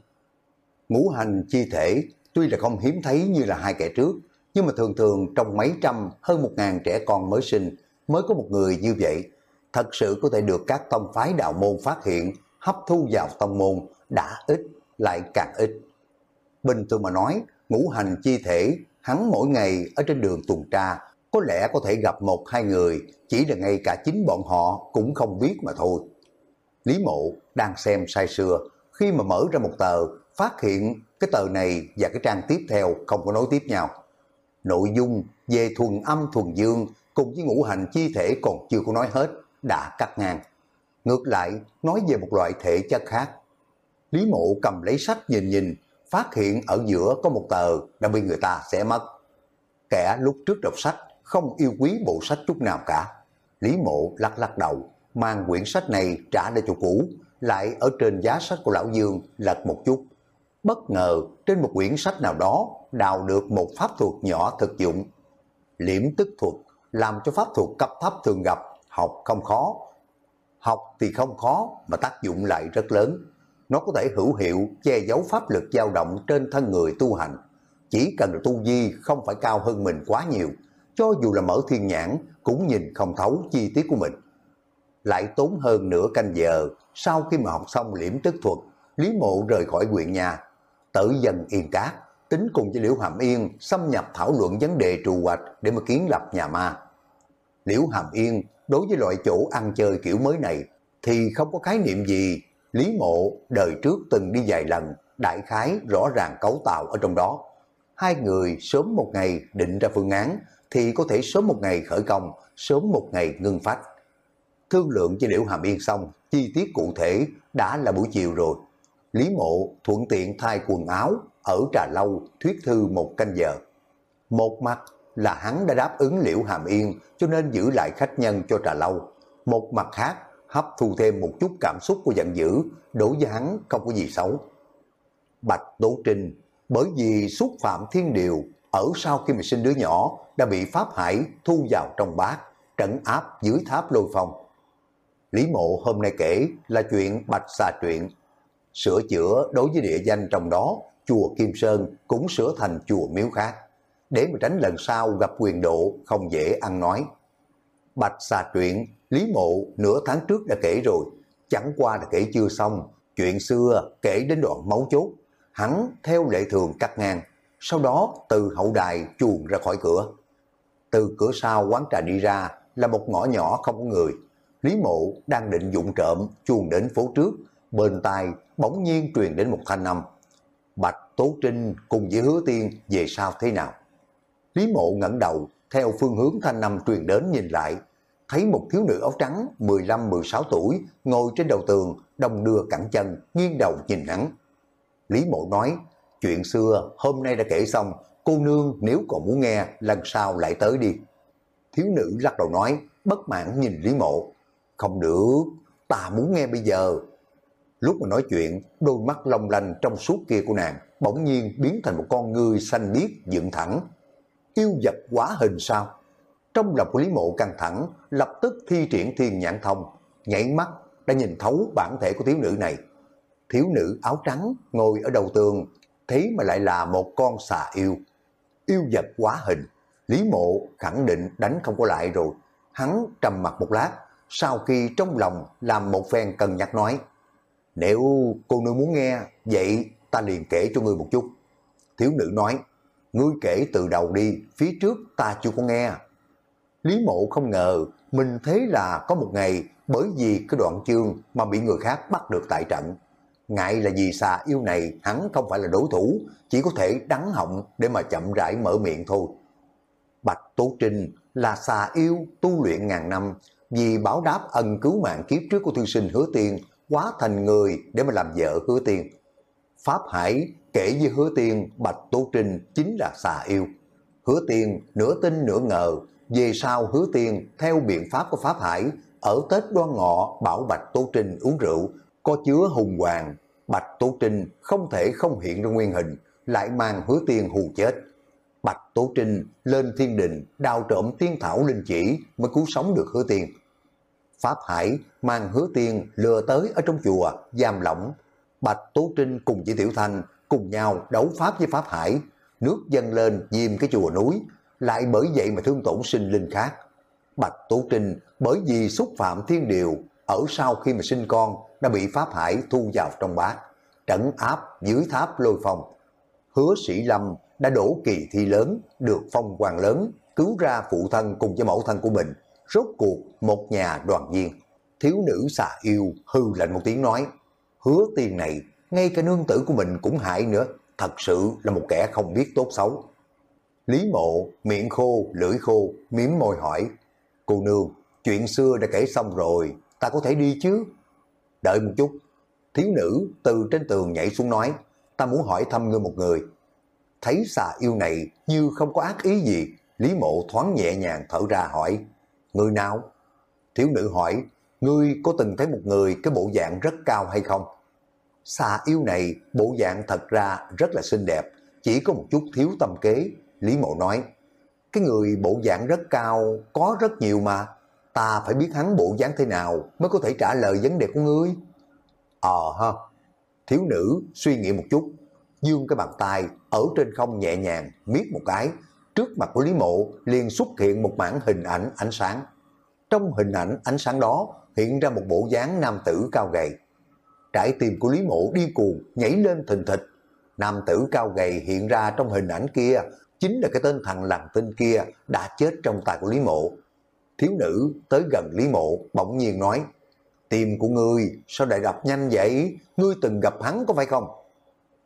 Ngũ hành chi thể tuy là không hiếm thấy như là hai kẻ trước, nhưng mà thường thường trong mấy trăm hơn một ngàn trẻ con mới sinh mới có một người như vậy. Thật sự có thể được các tông phái đạo môn phát hiện, hấp thu vào tông môn, đã ít, lại càng ít. Bình thường mà nói, ngũ hành chi thể, hắn mỗi ngày ở trên đường tuần tra, có lẽ có thể gặp một hai người, chỉ là ngay cả chính bọn họ cũng không biết mà thôi. Lý mộ đang xem sai xưa, khi mà mở ra một tờ, phát hiện cái tờ này và cái trang tiếp theo không có nối tiếp nhau. Nội dung về thuần âm thuần dương cùng với ngũ hành chi thể còn chưa có nói hết, đã cắt ngang. Ngược lại, nói về một loại thể chất khác. Lý mộ cầm lấy sách nhìn nhìn, phát hiện ở giữa có một tờ đã bị người ta xé mất. Kẻ lúc trước đọc sách không yêu quý bộ sách chút nào cả. Lý mộ lắc lắc đầu, mang quyển sách này trả lại cho cũ, lại ở trên giá sách của Lão Dương lật một chút. Bất ngờ trên một quyển sách nào đó đào được một pháp thuật nhỏ thực dụng. Liễm tức thuật làm cho pháp thuật cấp thấp thường gặp, học không khó. Học thì không khó mà tác dụng lại rất lớn. Nó có thể hữu hiệu che giấu pháp lực dao động trên thân người tu hành. Chỉ cần tu vi không phải cao hơn mình quá nhiều, cho dù là mở thiên nhãn cũng nhìn không thấu chi tiết của mình. Lại tốn hơn nửa canh giờ sau khi mà học xong liễm tức thuật, Lý Mộ rời khỏi quyện nhà, tự dần yên cát, tính cùng với Liễu Hàm Yên xâm nhập thảo luận vấn đề trù hoạch để mà kiến lập nhà ma. Liễu Hàm Yên đối với loại chỗ ăn chơi kiểu mới này thì không có khái niệm gì. Lý Mộ đời trước từng đi vài lần, đại khái rõ ràng cấu tạo ở trong đó. Hai người sớm một ngày định ra phương án thì có thể sớm một ngày khởi công, sớm một ngày ngưng phách. Thương lượng với Liễu Hàm Yên xong, chi tiết cụ thể đã là buổi chiều rồi. Lý Mộ thuận tiện thay quần áo, ở trà lâu thuyết thư một canh giờ. Một mặt là hắn đã đáp ứng Liễu Hàm Yên cho nên giữ lại khách nhân cho trà lâu. Một mặt khác hấp thu thêm một chút cảm xúc của giận dữ, đối với hắn không có gì xấu. Bạch Tố Trinh bởi vì xúc phạm thiên điều ở sau khi mình sinh đứa nhỏ đã bị Pháp Hải thu vào trong bát, trấn áp dưới tháp lôi phong. Lý Mộ hôm nay kể là chuyện Bạch Xà Truyện. Sửa chữa đối với địa danh trong đó, chùa Kim Sơn cũng sửa thành chùa miếu khác, để mà tránh lần sau gặp quyền độ không dễ ăn nói. Bạch Xà chuyện Lý Mộ nửa tháng trước đã kể rồi, chẳng qua là kể chưa xong, chuyện xưa kể đến đoạn máu chốt, hắn theo lệ thường cắt ngang, sau đó từ hậu đài chuồn ra khỏi cửa. Từ cửa sau quán trà đi ra là một ngõ nhỏ không có người, Lý Mộ đang định dụng trộm chuồn đến phố trước, bên tai bỗng nhiên truyền đến một thanh âm. Bạch Tố Trinh cùng với hứa tiên về sau thế nào? Lý Mộ ngẩng đầu theo phương hướng thanh năm truyền đến nhìn lại, thấy một thiếu nữ áo trắng 15-16 tuổi ngồi trên đầu tường, đồng đưa cẳng chân, nghiêng đầu nhìn hắn. Lý Mộ nói, chuyện xưa hôm nay đã kể xong, cô nương nếu còn muốn nghe, lần sau lại tới đi. Thiếu nữ lắc đầu nói, bất mãn nhìn Lý Mộ, không được, ta muốn nghe bây giờ. Lúc mà nói chuyện, đôi mắt long lanh trong suốt kia của nàng bỗng nhiên biến thành một con ngươi xanh biếc dựng thẳng. Yêu vật quá hình sao? Trong lòng của Lý Mộ căng thẳng, lập tức thi triển thiên nhãn thông, nhảy mắt đã nhìn thấu bản thể của thiếu nữ này. Thiếu nữ áo trắng ngồi ở đầu tường, thế mà lại là một con xà yêu. Yêu vật quá hình, Lý Mộ khẳng định đánh không có lại rồi. Hắn trầm mặt một lát, sau khi trong lòng làm một phen cân nhắc nói, nếu cô nữ muốn nghe, vậy ta liền kể cho ngươi một chút. Thiếu nữ nói, ngươi kể từ đầu đi, phía trước ta chưa có nghe. Lý mộ không ngờ, mình thế là có một ngày bởi vì cái đoạn chương mà bị người khác bắt được tại trận. Ngại là vì xà yêu này hắn không phải là đối thủ, chỉ có thể đắng họng để mà chậm rãi mở miệng thôi. Bạch Tố Trinh là xà yêu tu luyện ngàn năm, vì báo đáp ân cứu mạng kiếp trước của thư sinh hứa tiên, quá thành người để mà làm vợ hứa tiên. Pháp Hải kể với hứa tiên Bạch Tố Trinh chính là xà yêu. Hứa tiên nửa tin nửa ngờ, về sau hứa tiên theo biện pháp của Pháp Hải ở Tết đoan ngọ bảo Bạch Tố Trinh uống rượu, có chứa hùng hoàng. Bạch Tố Trinh không thể không hiện ra nguyên hình, lại mang hứa tiên hù chết. Bạch Tố Trinh lên thiên đình đào trộm tiên thảo linh chỉ mới cứu sống được hứa tiên. Pháp Hải mang hứa tiên lừa tới ở trong chùa, giam lỏng. Bạch Tố Trinh cùng với Tiểu Thanh cùng nhau đấu pháp với Pháp Hải. Nước dâng lên diêm cái chùa núi, lại bởi vậy mà thương tổn sinh linh khác. Bạch Tố Trinh bởi vì xúc phạm thiên điều, ở sau khi mà sinh con đã bị Pháp Hải thu vào trong bát, trấn áp dưới tháp lôi phòng Hứa sĩ Lâm đã đổ kỳ thi lớn, được phong hoàng lớn, cứu ra phụ thân cùng với mẫu thân của mình. Rốt cuộc một nhà đoàn viên. Thiếu nữ xà yêu hư lạnh một tiếng nói, hứa tiền này, ngay cả nương tử của mình cũng hại nữa, thật sự là một kẻ không biết tốt xấu. Lý mộ, miệng khô, lưỡi khô, miếm môi hỏi, cô nương, chuyện xưa đã kể xong rồi, ta có thể đi chứ? Đợi một chút, thiếu nữ từ trên tường nhảy xuống nói, ta muốn hỏi thăm ngươi một người. Thấy xà yêu này như không có ác ý gì, Lý mộ thoáng nhẹ nhàng thở ra hỏi, người nào? Thiếu nữ hỏi, ngươi có từng thấy một người cái bộ dạng rất cao hay không? Xà yêu này bộ dạng thật ra rất là xinh đẹp, chỉ có một chút thiếu tâm kế. Lý mộ nói, cái người bộ dạng rất cao có rất nhiều mà, ta phải biết hắn bộ dáng thế nào mới có thể trả lời vấn đề của ngươi. Ờ ha, thiếu nữ suy nghĩ một chút, dương cái bàn tay ở trên không nhẹ nhàng miết một cái, trước mặt của Lý Mộ liền xuất hiện một mảng hình ảnh ánh sáng. Trong hình ảnh ánh sáng đó hiện ra một bộ dáng nam tử cao gầy. Trái tim của Lý Mộ đi cuồng nhảy lên thình thịch. Nam tử cao gầy hiện ra trong hình ảnh kia chính là cái tên thằng làm tinh kia đã chết trong tay của Lý Mộ. Thiếu nữ tới gần Lý Mộ bỗng nhiên nói Tim của ngươi sao lại đập nhanh vậy? Ngươi từng gặp hắn có phải không?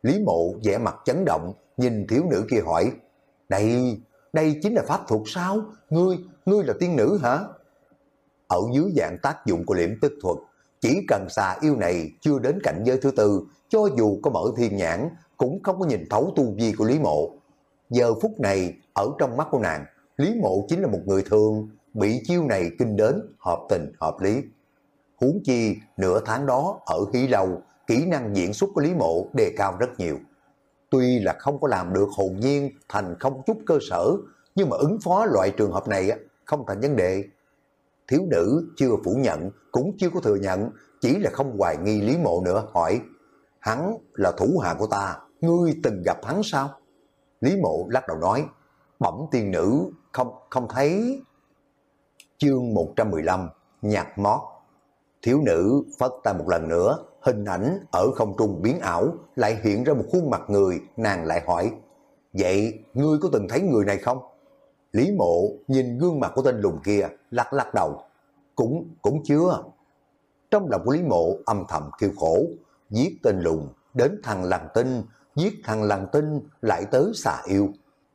Lý Mộ vẻ mặt chấn động nhìn thiếu nữ kia hỏi Đây, đây chính là pháp thuật sao? Ngươi, ngươi là tiên nữ hả? Ở dưới dạng tác dụng của liễm tức thuật chỉ cần xà yêu này chưa đến cảnh giới thứ tư cho dù có mở thiên nhãn cũng không có nhìn thấu tu vi của Lý Mộ Giờ phút này, ở trong mắt của nàng, Lý Mộ chính là một người thường, bị chiêu này kinh đến, hợp tình, hợp lý. Huống chi, nửa tháng đó, ở Hí Lâu, kỹ năng diễn xuất của Lý Mộ đề cao rất nhiều. Tuy là không có làm được hồn nhiên thành không chút cơ sở, nhưng mà ứng phó loại trường hợp này không thành vấn đề. Thiếu nữ chưa phủ nhận, cũng chưa có thừa nhận, chỉ là không hoài nghi Lý Mộ nữa, hỏi, hắn là thủ hạ của ta, ngươi từng gặp hắn sao? Lý mộ lắc đầu nói, bẩm tiên nữ, không không thấy. Chương 115, nhạc mót. Thiếu nữ phất tay một lần nữa, hình ảnh ở không trung biến ảo, lại hiện ra một khuôn mặt người, nàng lại hỏi, vậy ngươi có từng thấy người này không? Lý mộ nhìn gương mặt của tên lùng kia, lắc lắc đầu, cũng, cũng chưa. Trong lòng của Lý mộ âm thầm kêu khổ, giết tên lùng, đến thằng làng tinh, giết thằng làng tinh lại tới xà yêu.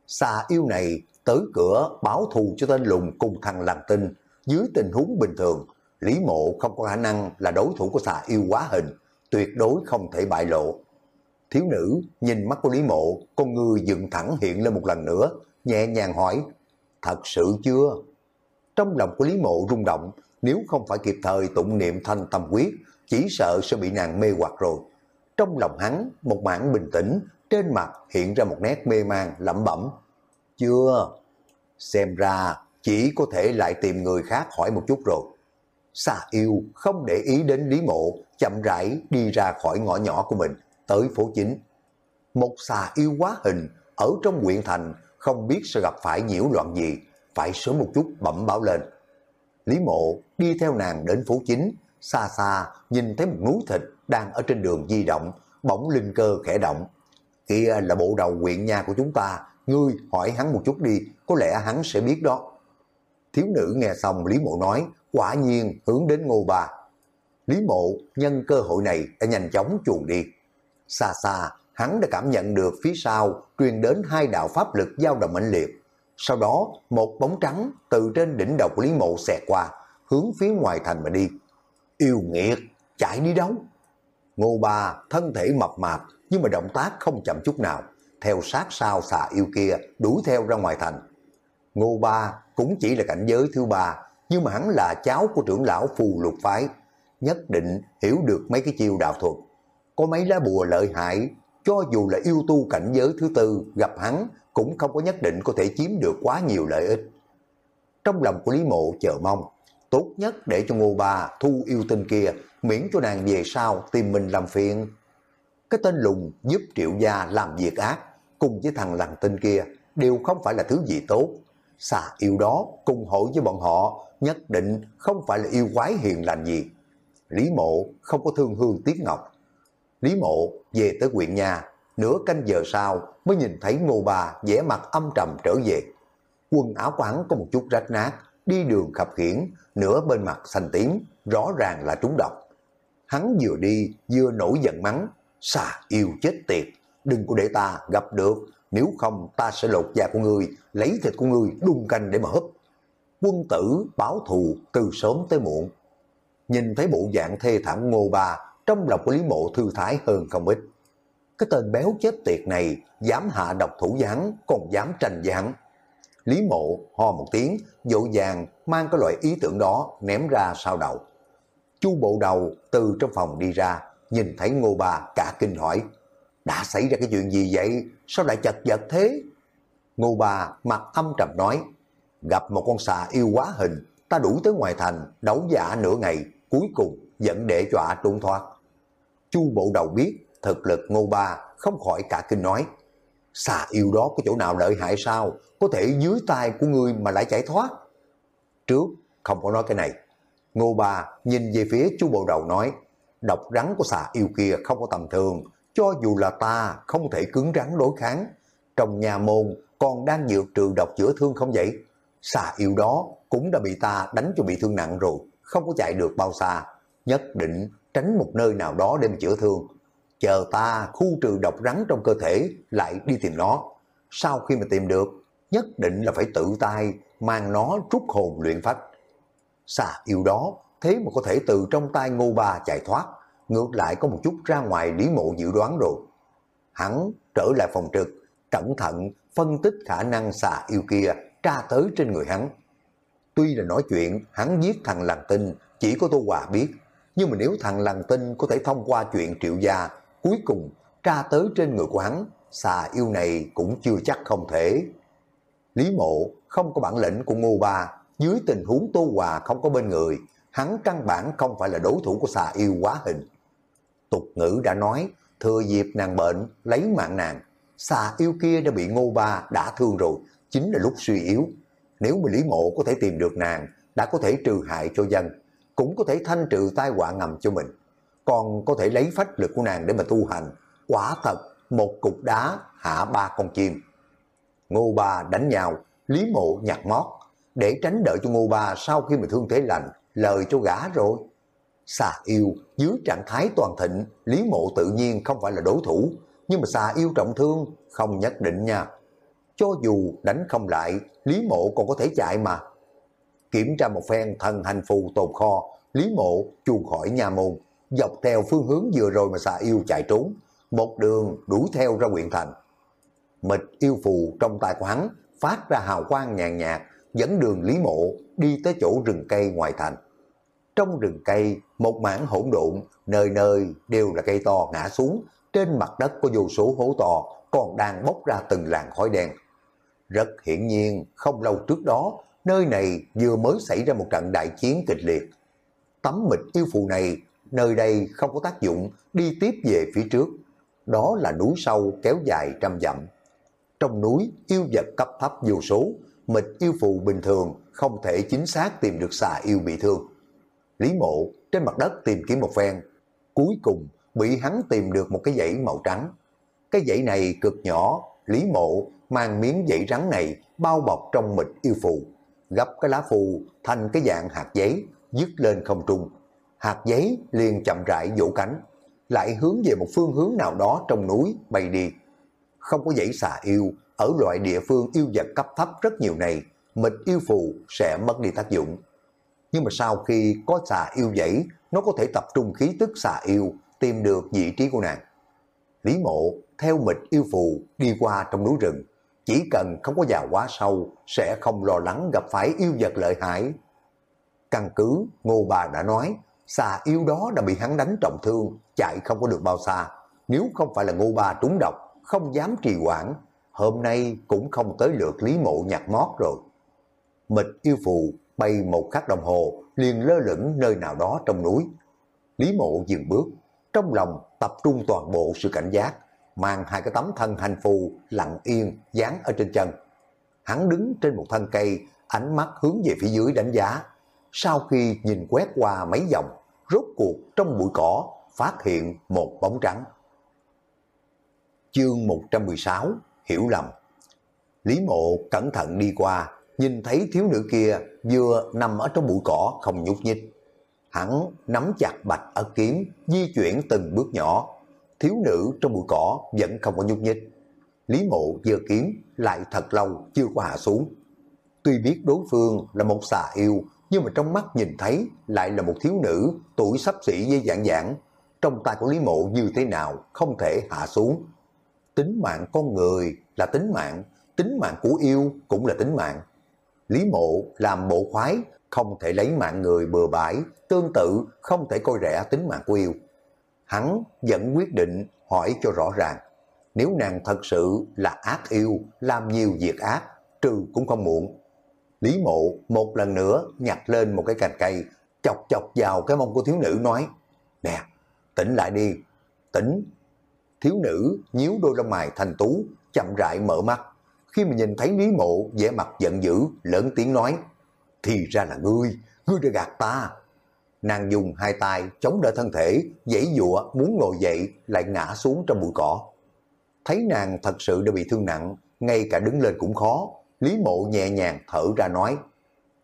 Xà yêu này tới cửa báo thù cho tên lùng cùng thằng làng tinh. Dưới tình huống bình thường, Lý Mộ không có khả năng là đối thủ của xà yêu quá hình, tuyệt đối không thể bại lộ. Thiếu nữ nhìn mắt của Lý Mộ, con người dựng thẳng hiện lên một lần nữa, nhẹ nhàng hỏi, thật sự chưa? Trong lòng của Lý Mộ rung động, nếu không phải kịp thời tụng niệm thanh tâm quyết, chỉ sợ sẽ bị nàng mê hoặc rồi. Trong lòng hắn, một mảng bình tĩnh, trên mặt hiện ra một nét mê mang lẩm bẩm. Chưa, xem ra chỉ có thể lại tìm người khác hỏi một chút rồi. Xà yêu không để ý đến Lý Mộ, chậm rãi đi ra khỏi ngõ nhỏ của mình, tới phố chính. Một xà yêu quá hình, ở trong huyện thành, không biết sẽ gặp phải nhiễu loạn gì, phải sớm một chút bẩm báo lên. Lý Mộ đi theo nàng đến phố chính, xa xa nhìn thấy một núi thịt đang ở trên đường di động, bỗng linh cơ khẽ động. Kia là bộ đầu quyện nhà của chúng ta, ngươi hỏi hắn một chút đi, có lẽ hắn sẽ biết đó. Thiếu nữ nghe xong Lý Mộ nói, quả nhiên hướng đến ngô Bà Lý Mộ nhân cơ hội này đã nhanh chóng chuồn đi. Xa xa, hắn đã cảm nhận được phía sau truyền đến hai đạo pháp lực giao động mãnh liệt. Sau đó, một bóng trắng từ trên đỉnh đầu của Lý Mộ xẹt qua, hướng phía ngoài thành mà đi. Yêu nghiệt, chạy đi đâu? Ngô Ba thân thể mập mạp nhưng mà động tác không chậm chút nào, theo sát sau xà yêu kia đuổi theo ra ngoài thành. Ngô Ba cũng chỉ là cảnh giới thứ ba, nhưng mà hắn là cháu của trưởng lão phù lục phái, nhất định hiểu được mấy cái chiêu đạo thuật. Có mấy lá bùa lợi hại, cho dù là yêu tu cảnh giới thứ tư gặp hắn cũng không có nhất định có thể chiếm được quá nhiều lợi ích. Trong lòng của Lý Mộ chờ mong, tốt nhất để cho Ngô Ba thu yêu tinh kia miễn cho nàng về sau tìm mình làm phiền. Cái tên lùng giúp triệu gia làm việc ác cùng với thằng lằn tinh kia đều không phải là thứ gì tốt. Xà yêu đó cùng hội với bọn họ nhất định không phải là yêu quái hiền lành gì. Lý mộ không có thương hương tiếc ngọc. Lý mộ về tới quyện nhà, nửa canh giờ sau mới nhìn thấy ngô bà vẻ mặt âm trầm trở về. Quần áo của hắn có một chút rách nát, đi đường khập khiển, nửa bên mặt xanh tím, rõ ràng là trúng độc. Hắn vừa đi vừa nổi giận mắng, xà yêu chết tiệt, đừng có để ta gặp được, nếu không ta sẽ lột da của ngươi, lấy thịt của ngươi đun canh để mà hấp. Quân tử báo thù từ sớm tới muộn. Nhìn thấy bộ dạng thê thảm ngô bà trong lòng của Lý Mộ thư thái hơn không ít. Cái tên béo chết tiệt này dám hạ độc thủ gián, còn dám tranh gián. Lý Mộ ho một tiếng, dỗ dàng mang cái loại ý tưởng đó ném ra sau đầu. Chu bộ đầu từ trong phòng đi ra, nhìn thấy ngô ba cả kinh hỏi, đã xảy ra cái chuyện gì vậy, sao lại chật vật thế? Ngô ba mặt âm trầm nói, gặp một con xà yêu quá hình, ta đuổi tới ngoài thành, đấu giả nửa ngày, cuối cùng dẫn để cho ả trốn thoát. Chu bộ đầu biết thực lực ngô ba không khỏi cả kinh nói, xà yêu đó có chỗ nào lợi hại sao, có thể dưới tay của ngươi mà lại chạy thoát. Trước không có nói cái này, ngô ba nhìn về phía chu bộ đầu nói, độc rắn của xà yêu kia không có tầm thường, cho dù là ta không thể cứng rắn đối kháng. Trong nhà môn còn đang dược trừ độc chữa thương không vậy? Xà yêu đó cũng đã bị ta đánh cho bị thương nặng rồi, không có chạy được bao xa. Nhất định tránh một nơi nào đó để mà chữa thương. Chờ ta khu trừ độc rắn trong cơ thể lại đi tìm nó. Sau khi mà tìm được, nhất định là phải tự tay mang nó rút hồn luyện phách. Xà yêu đó thế mà có thể từ trong tay ngô ba chạy thoát, ngược lại có một chút ra ngoài lý mộ dự đoán rồi. Hắn trở lại phòng trực, cẩn thận phân tích khả năng xà yêu kia tra tới trên người hắn. Tuy là nói chuyện hắn giết thằng làng tinh chỉ có Tô Hòa biết, nhưng mà nếu thằng làng tinh có thể thông qua chuyện triệu gia, cuối cùng tra tới trên người của hắn, xà yêu này cũng chưa chắc không thể. Lý mộ không có bản lĩnh của Ngô Ba, dưới tình huống Tô Hòa không có bên người, hắn căn bản không phải là đối thủ của xà yêu quá hình. Tục ngữ đã nói, thừa dịp nàng bệnh, lấy mạng nàng. Xà yêu kia đã bị ngô ba đã thương rồi, chính là lúc suy yếu. Nếu mà Lý Mộ có thể tìm được nàng, đã có thể trừ hại cho dân, cũng có thể thanh trừ tai họa ngầm cho mình. Còn có thể lấy phách lực của nàng để mà tu hành. Quả thật, một cục đá hạ ba con chim. Ngô ba đánh nhau, Lý Mộ nhặt mót, để tránh đợi cho Ngô ba sau khi mà thương thế lành, lời cho gã rồi. Xà yêu dưới trạng thái toàn thịnh, Lý Mộ tự nhiên không phải là đối thủ, nhưng mà xà yêu trọng thương không nhất định nha. Cho dù đánh không lại, Lý Mộ còn có thể chạy mà. Kiểm tra một phen thần hành phù tồn kho, Lý Mộ chuồn khỏi nhà môn, dọc theo phương hướng vừa rồi mà xà yêu chạy trốn, một đường đuổi theo ra huyện thành. Mịch yêu phù trong tay của hắn phát ra hào quang nhàn nhạt, dẫn đường Lý Mộ đi tới chỗ rừng cây ngoài thành. Trong rừng cây, một mảng hỗn độn, nơi nơi đều là cây to ngã xuống, trên mặt đất có vô số hố to, còn đang bốc ra từng làn khói đen. Rất hiển nhiên, không lâu trước đó, nơi này vừa mới xảy ra một trận đại chiến kịch liệt. Tấm mịch yêu phù này, nơi đây không có tác dụng, đi tiếp về phía trước. Đó là núi sâu kéo dài trăm dặm. Trong núi, yêu vật cấp thấp vô số, mịch yêu phù bình thường không thể chính xác tìm được xà yêu bị thương. Lý mộ trên mặt đất tìm kiếm một phen, cuối cùng bị hắn tìm được một cái dãy màu trắng. Cái dãy này cực nhỏ, Lý Mộ mang miếng dãy rắn này bao bọc trong mịch yêu phù, gấp cái lá phù thành cái dạng hạt giấy, dứt lên không trung. Hạt giấy liền chậm rãi vỗ cánh, lại hướng về một phương hướng nào đó trong núi bay đi. Không có dãy xà yêu, ở loại địa phương yêu vật cấp thấp rất nhiều này, mịch yêu phù sẽ mất đi tác dụng. Nhưng mà sau khi có xà yêu dãy, nó có thể tập trung khí tức xà yêu, tìm được vị trí của nàng. Lý mộ theo mịch yêu phù đi qua trong núi rừng, chỉ cần không có vào quá sâu sẽ không lo lắng gặp phải yêu vật lợi hại. Căn cứ Ngô Bà đã nói, xà yêu đó đã bị hắn đánh trọng thương, chạy không có được bao xa. Nếu không phải là Ngô Bà trúng độc, không dám trì quản, hôm nay cũng không tới lượt Lý Mộ nhặt mót rồi. Mịch yêu phù bay một khắc đồng hồ liền lơ lửng nơi nào đó trong núi. Lý Mộ dừng bước, trong lòng tập trung toàn bộ sự cảnh giác, mang hai cái tấm thân hành phù lặng yên dán ở trên chân. Hắn đứng trên một thân cây, ánh mắt hướng về phía dưới đánh giá. Sau khi nhìn quét qua mấy vòng, rốt cuộc trong bụi cỏ phát hiện một bóng trắng. Chương 116 Hiểu lầm Lý mộ cẩn thận đi qua, nhìn thấy thiếu nữ kia vừa nằm ở trong bụi cỏ không nhúc nhích. Hắn nắm chặt bạch ở kiếm, di chuyển từng bước nhỏ. Thiếu nữ trong bụi cỏ vẫn không có nhúc nhích. Lý mộ giơ kiếm lại thật lâu chưa có hạ xuống. Tuy biết đối phương là một xà yêu, nhưng mà trong mắt nhìn thấy lại là một thiếu nữ tuổi sắp xỉ với dạng dạng. Trong tay của Lý mộ như thế nào không thể hạ xuống. Tính mạng con người là tính mạng, tính mạng của yêu cũng là tính mạng. Lý mộ làm bộ khoái không thể lấy mạng người bừa bãi, tương tự không thể coi rẻ tính mạng của yêu. Hắn vẫn quyết định hỏi cho rõ ràng, nếu nàng thật sự là ác yêu, làm nhiều việc ác, trừ cũng không muộn. Lý mộ một lần nữa nhặt lên một cái cành cây, chọc chọc vào cái mông của thiếu nữ nói, Nè, tỉnh lại đi, tỉnh. Thiếu nữ nhíu đôi lông mày thành tú, chậm rãi mở mắt. Khi mà nhìn thấy Lý mộ vẻ mặt giận dữ, lớn tiếng nói, thì ra là ngươi, ngươi đã gạt ta. Nàng dùng hai tay chống đỡ thân thể, dãy dụa muốn ngồi dậy lại ngã xuống trong bụi cỏ. Thấy nàng thật sự đã bị thương nặng, ngay cả đứng lên cũng khó. Lý mộ nhẹ nhàng thở ra nói,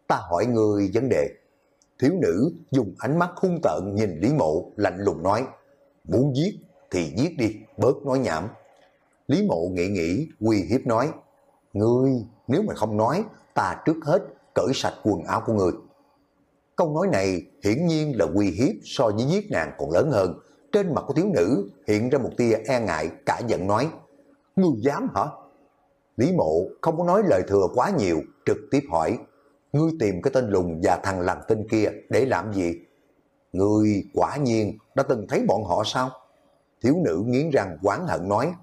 ta hỏi ngươi vấn đề. Thiếu nữ dùng ánh mắt hung tợn nhìn Lý mộ lạnh lùng nói, muốn giết thì giết đi, bớt nói nhảm. Lý mộ nghĩ nghĩ, quy hiếp nói, ngươi nếu mà không nói, ta trước hết cởi sạch quần áo của người. Câu nói này hiển nhiên là uy hiếp so với giết nàng còn lớn hơn. Trên mặt của thiếu nữ hiện ra một tia e ngại cả giận nói, Ngươi dám hả? Lý mộ không có nói lời thừa quá nhiều, trực tiếp hỏi, Ngươi tìm cái tên lùng và thằng làm tên kia để làm gì? Ngươi quả nhiên đã từng thấy bọn họ sao? Thiếu nữ nghiến răng quán hận nói,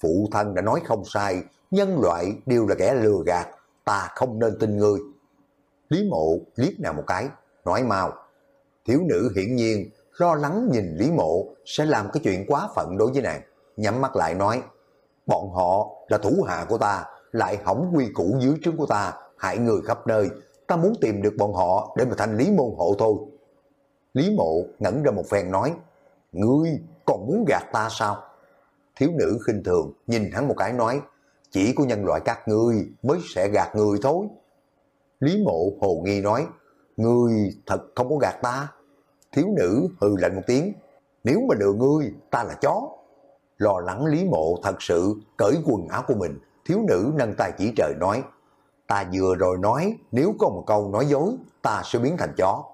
Phụ thân đã nói không sai, nhân loại đều là kẻ lừa gạt, ta không nên tin ngươi. Lý mộ liếc nàng một cái, nói mau. Thiếu nữ hiển nhiên lo lắng nhìn Lý mộ sẽ làm cái chuyện quá phận đối với nàng, nhắm mắt lại nói, bọn họ là thủ hạ của ta, lại hỏng quy củ dưới trướng của ta, hại người khắp nơi, ta muốn tìm được bọn họ để mà thành lý môn hộ thôi. Lý mộ ngẩn ra một phen nói, ngươi còn muốn gạt ta sao? Thiếu nữ khinh thường nhìn hắn một cái nói, chỉ có nhân loại các ngươi mới sẽ gạt người thôi. Lý mộ hồ nghi nói, ngươi thật không có gạt ta. Thiếu nữ hừ lạnh một tiếng, nếu mà lừa ngươi, ta là chó. Lo lắng Lý mộ thật sự cởi quần áo của mình, thiếu nữ nâng tay chỉ trời nói, ta vừa rồi nói nếu có một câu nói dối, ta sẽ biến thành chó.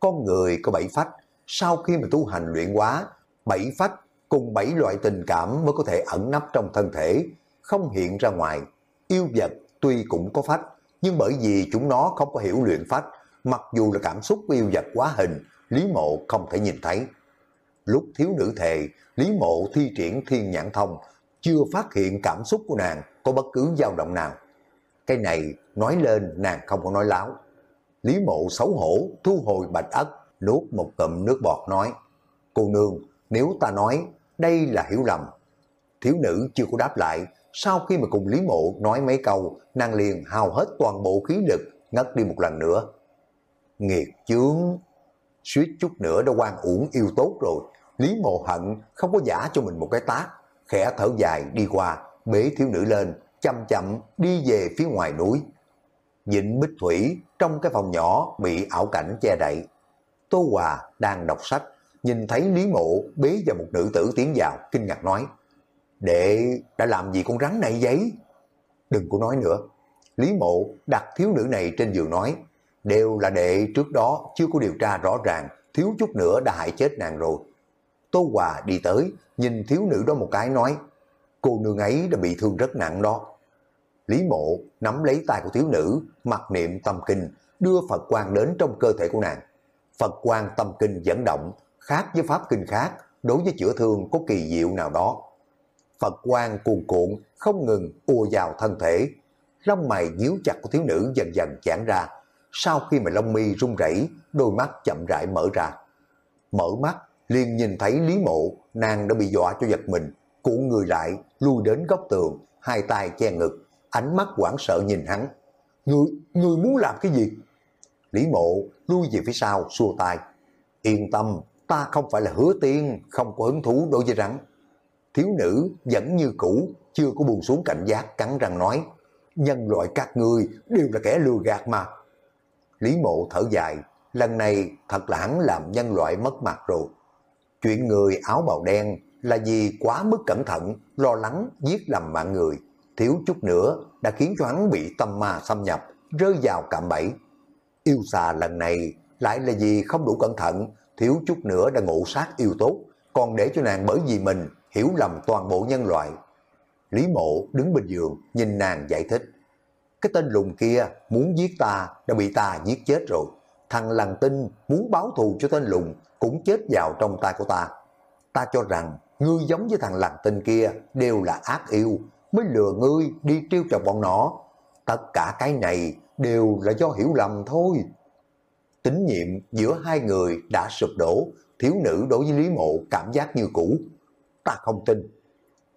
Con người có bảy phách, sau khi mà tu hành luyện quá, bảy phách cùng bảy loại tình cảm mới có thể ẩn nấp trong thân thể, không hiện ra ngoài. Yêu vật tuy cũng có phách, nhưng bởi vì chúng nó không có hiểu luyện phách, mặc dù là cảm xúc yêu vật quá hình, Lý Mộ không thể nhìn thấy. Lúc thiếu nữ thề, Lý Mộ thi triển thiên nhãn thông, chưa phát hiện cảm xúc của nàng có bất cứ dao động nào. Cái này nói lên nàng không có nói láo. Lý Mộ xấu hổ, thu hồi bạch ất, nuốt một cụm nước bọt nói, Cô nương, nếu ta nói đây là hiểu lầm. Thiếu nữ chưa có đáp lại, sau khi mà cùng Lý Mộ nói mấy câu, nàng liền hao hết toàn bộ khí lực, ngất đi một lần nữa. Nghiệt chướng, suýt chút nữa đã quan uổng yêu tốt rồi. Lý Mộ Hận không có giả cho mình một cái tác, khẽ thở dài đi qua, bế thiếu nữ lên, chậm chậm đi về phía ngoài núi. Dịnh Bích Thủy trong cái phòng nhỏ bị ảo cảnh che đậy. Tô Hòa đang đọc sách, nhìn thấy Lý Mộ bế vào một nữ tử tiến vào, kinh ngạc nói, Đệ đã làm gì con rắn này vậy? Đừng có nói nữa. Lý Mộ đặt thiếu nữ này trên giường nói, đều là đệ trước đó chưa có điều tra rõ ràng, thiếu chút nữa đã hại chết nàng rồi. Tô Hòa đi tới, nhìn thiếu nữ đó một cái nói, cô nương ấy đã bị thương rất nặng đó. Lý Mộ nắm lấy tay của thiếu nữ, mặc niệm tâm kinh, đưa Phật quang đến trong cơ thể của nàng. Phật quang tâm kinh dẫn động, khác với pháp kinh khác, đối với chữa thương có kỳ diệu nào đó. Phật quang cuồn cuộn, không ngừng ùa vào thân thể. Lông mày nhíu chặt của thiếu nữ dần dần giãn ra. Sau khi mà lông mi rung rẩy, đôi mắt chậm rãi mở ra. Mở mắt, liền nhìn thấy Lý Mộ, nàng đã bị dọa cho giật mình, cuộn người lại, lui đến góc tường, hai tay che ngực, ánh mắt hoảng sợ nhìn hắn. Người, người muốn làm cái gì? Lý Mộ lui về phía sau, xua tay. Yên tâm, ta không phải là hứa tiên, không có hứng thú đối với rắn. Thiếu nữ vẫn như cũ, chưa có buồn xuống cảnh giác cắn răng nói. Nhân loại các ngươi đều là kẻ lừa gạt mà. Lý Mộ thở dài, lần này thật là hắn làm nhân loại mất mặt rồi. Chuyện người áo bào đen là vì quá mức cẩn thận, lo lắng giết lầm mạng người. Thiếu chút nữa đã khiến cho hắn bị tâm ma xâm nhập, rơi vào cạm bẫy. Yêu xà lần này lại là vì không đủ cẩn thận, thiếu chút nữa đã ngộ sát yêu tốt, còn để cho nàng bởi vì mình hiểu lầm toàn bộ nhân loại. Lý mộ đứng bên giường nhìn nàng giải thích. Cái tên lùng kia muốn giết ta đã bị ta giết chết rồi. Thằng lằn tinh muốn báo thù cho tên lùng cũng chết vào trong tay của ta. Ta cho rằng ngươi giống với thằng lằn tinh kia đều là ác yêu mới lừa ngươi đi trêu chọc bọn nó. Tất cả cái này đều là do hiểu lầm thôi. Tín nhiệm giữa hai người đã sụp đổ, thiếu nữ đối với Lý Mộ cảm giác như cũ. Ta không tin.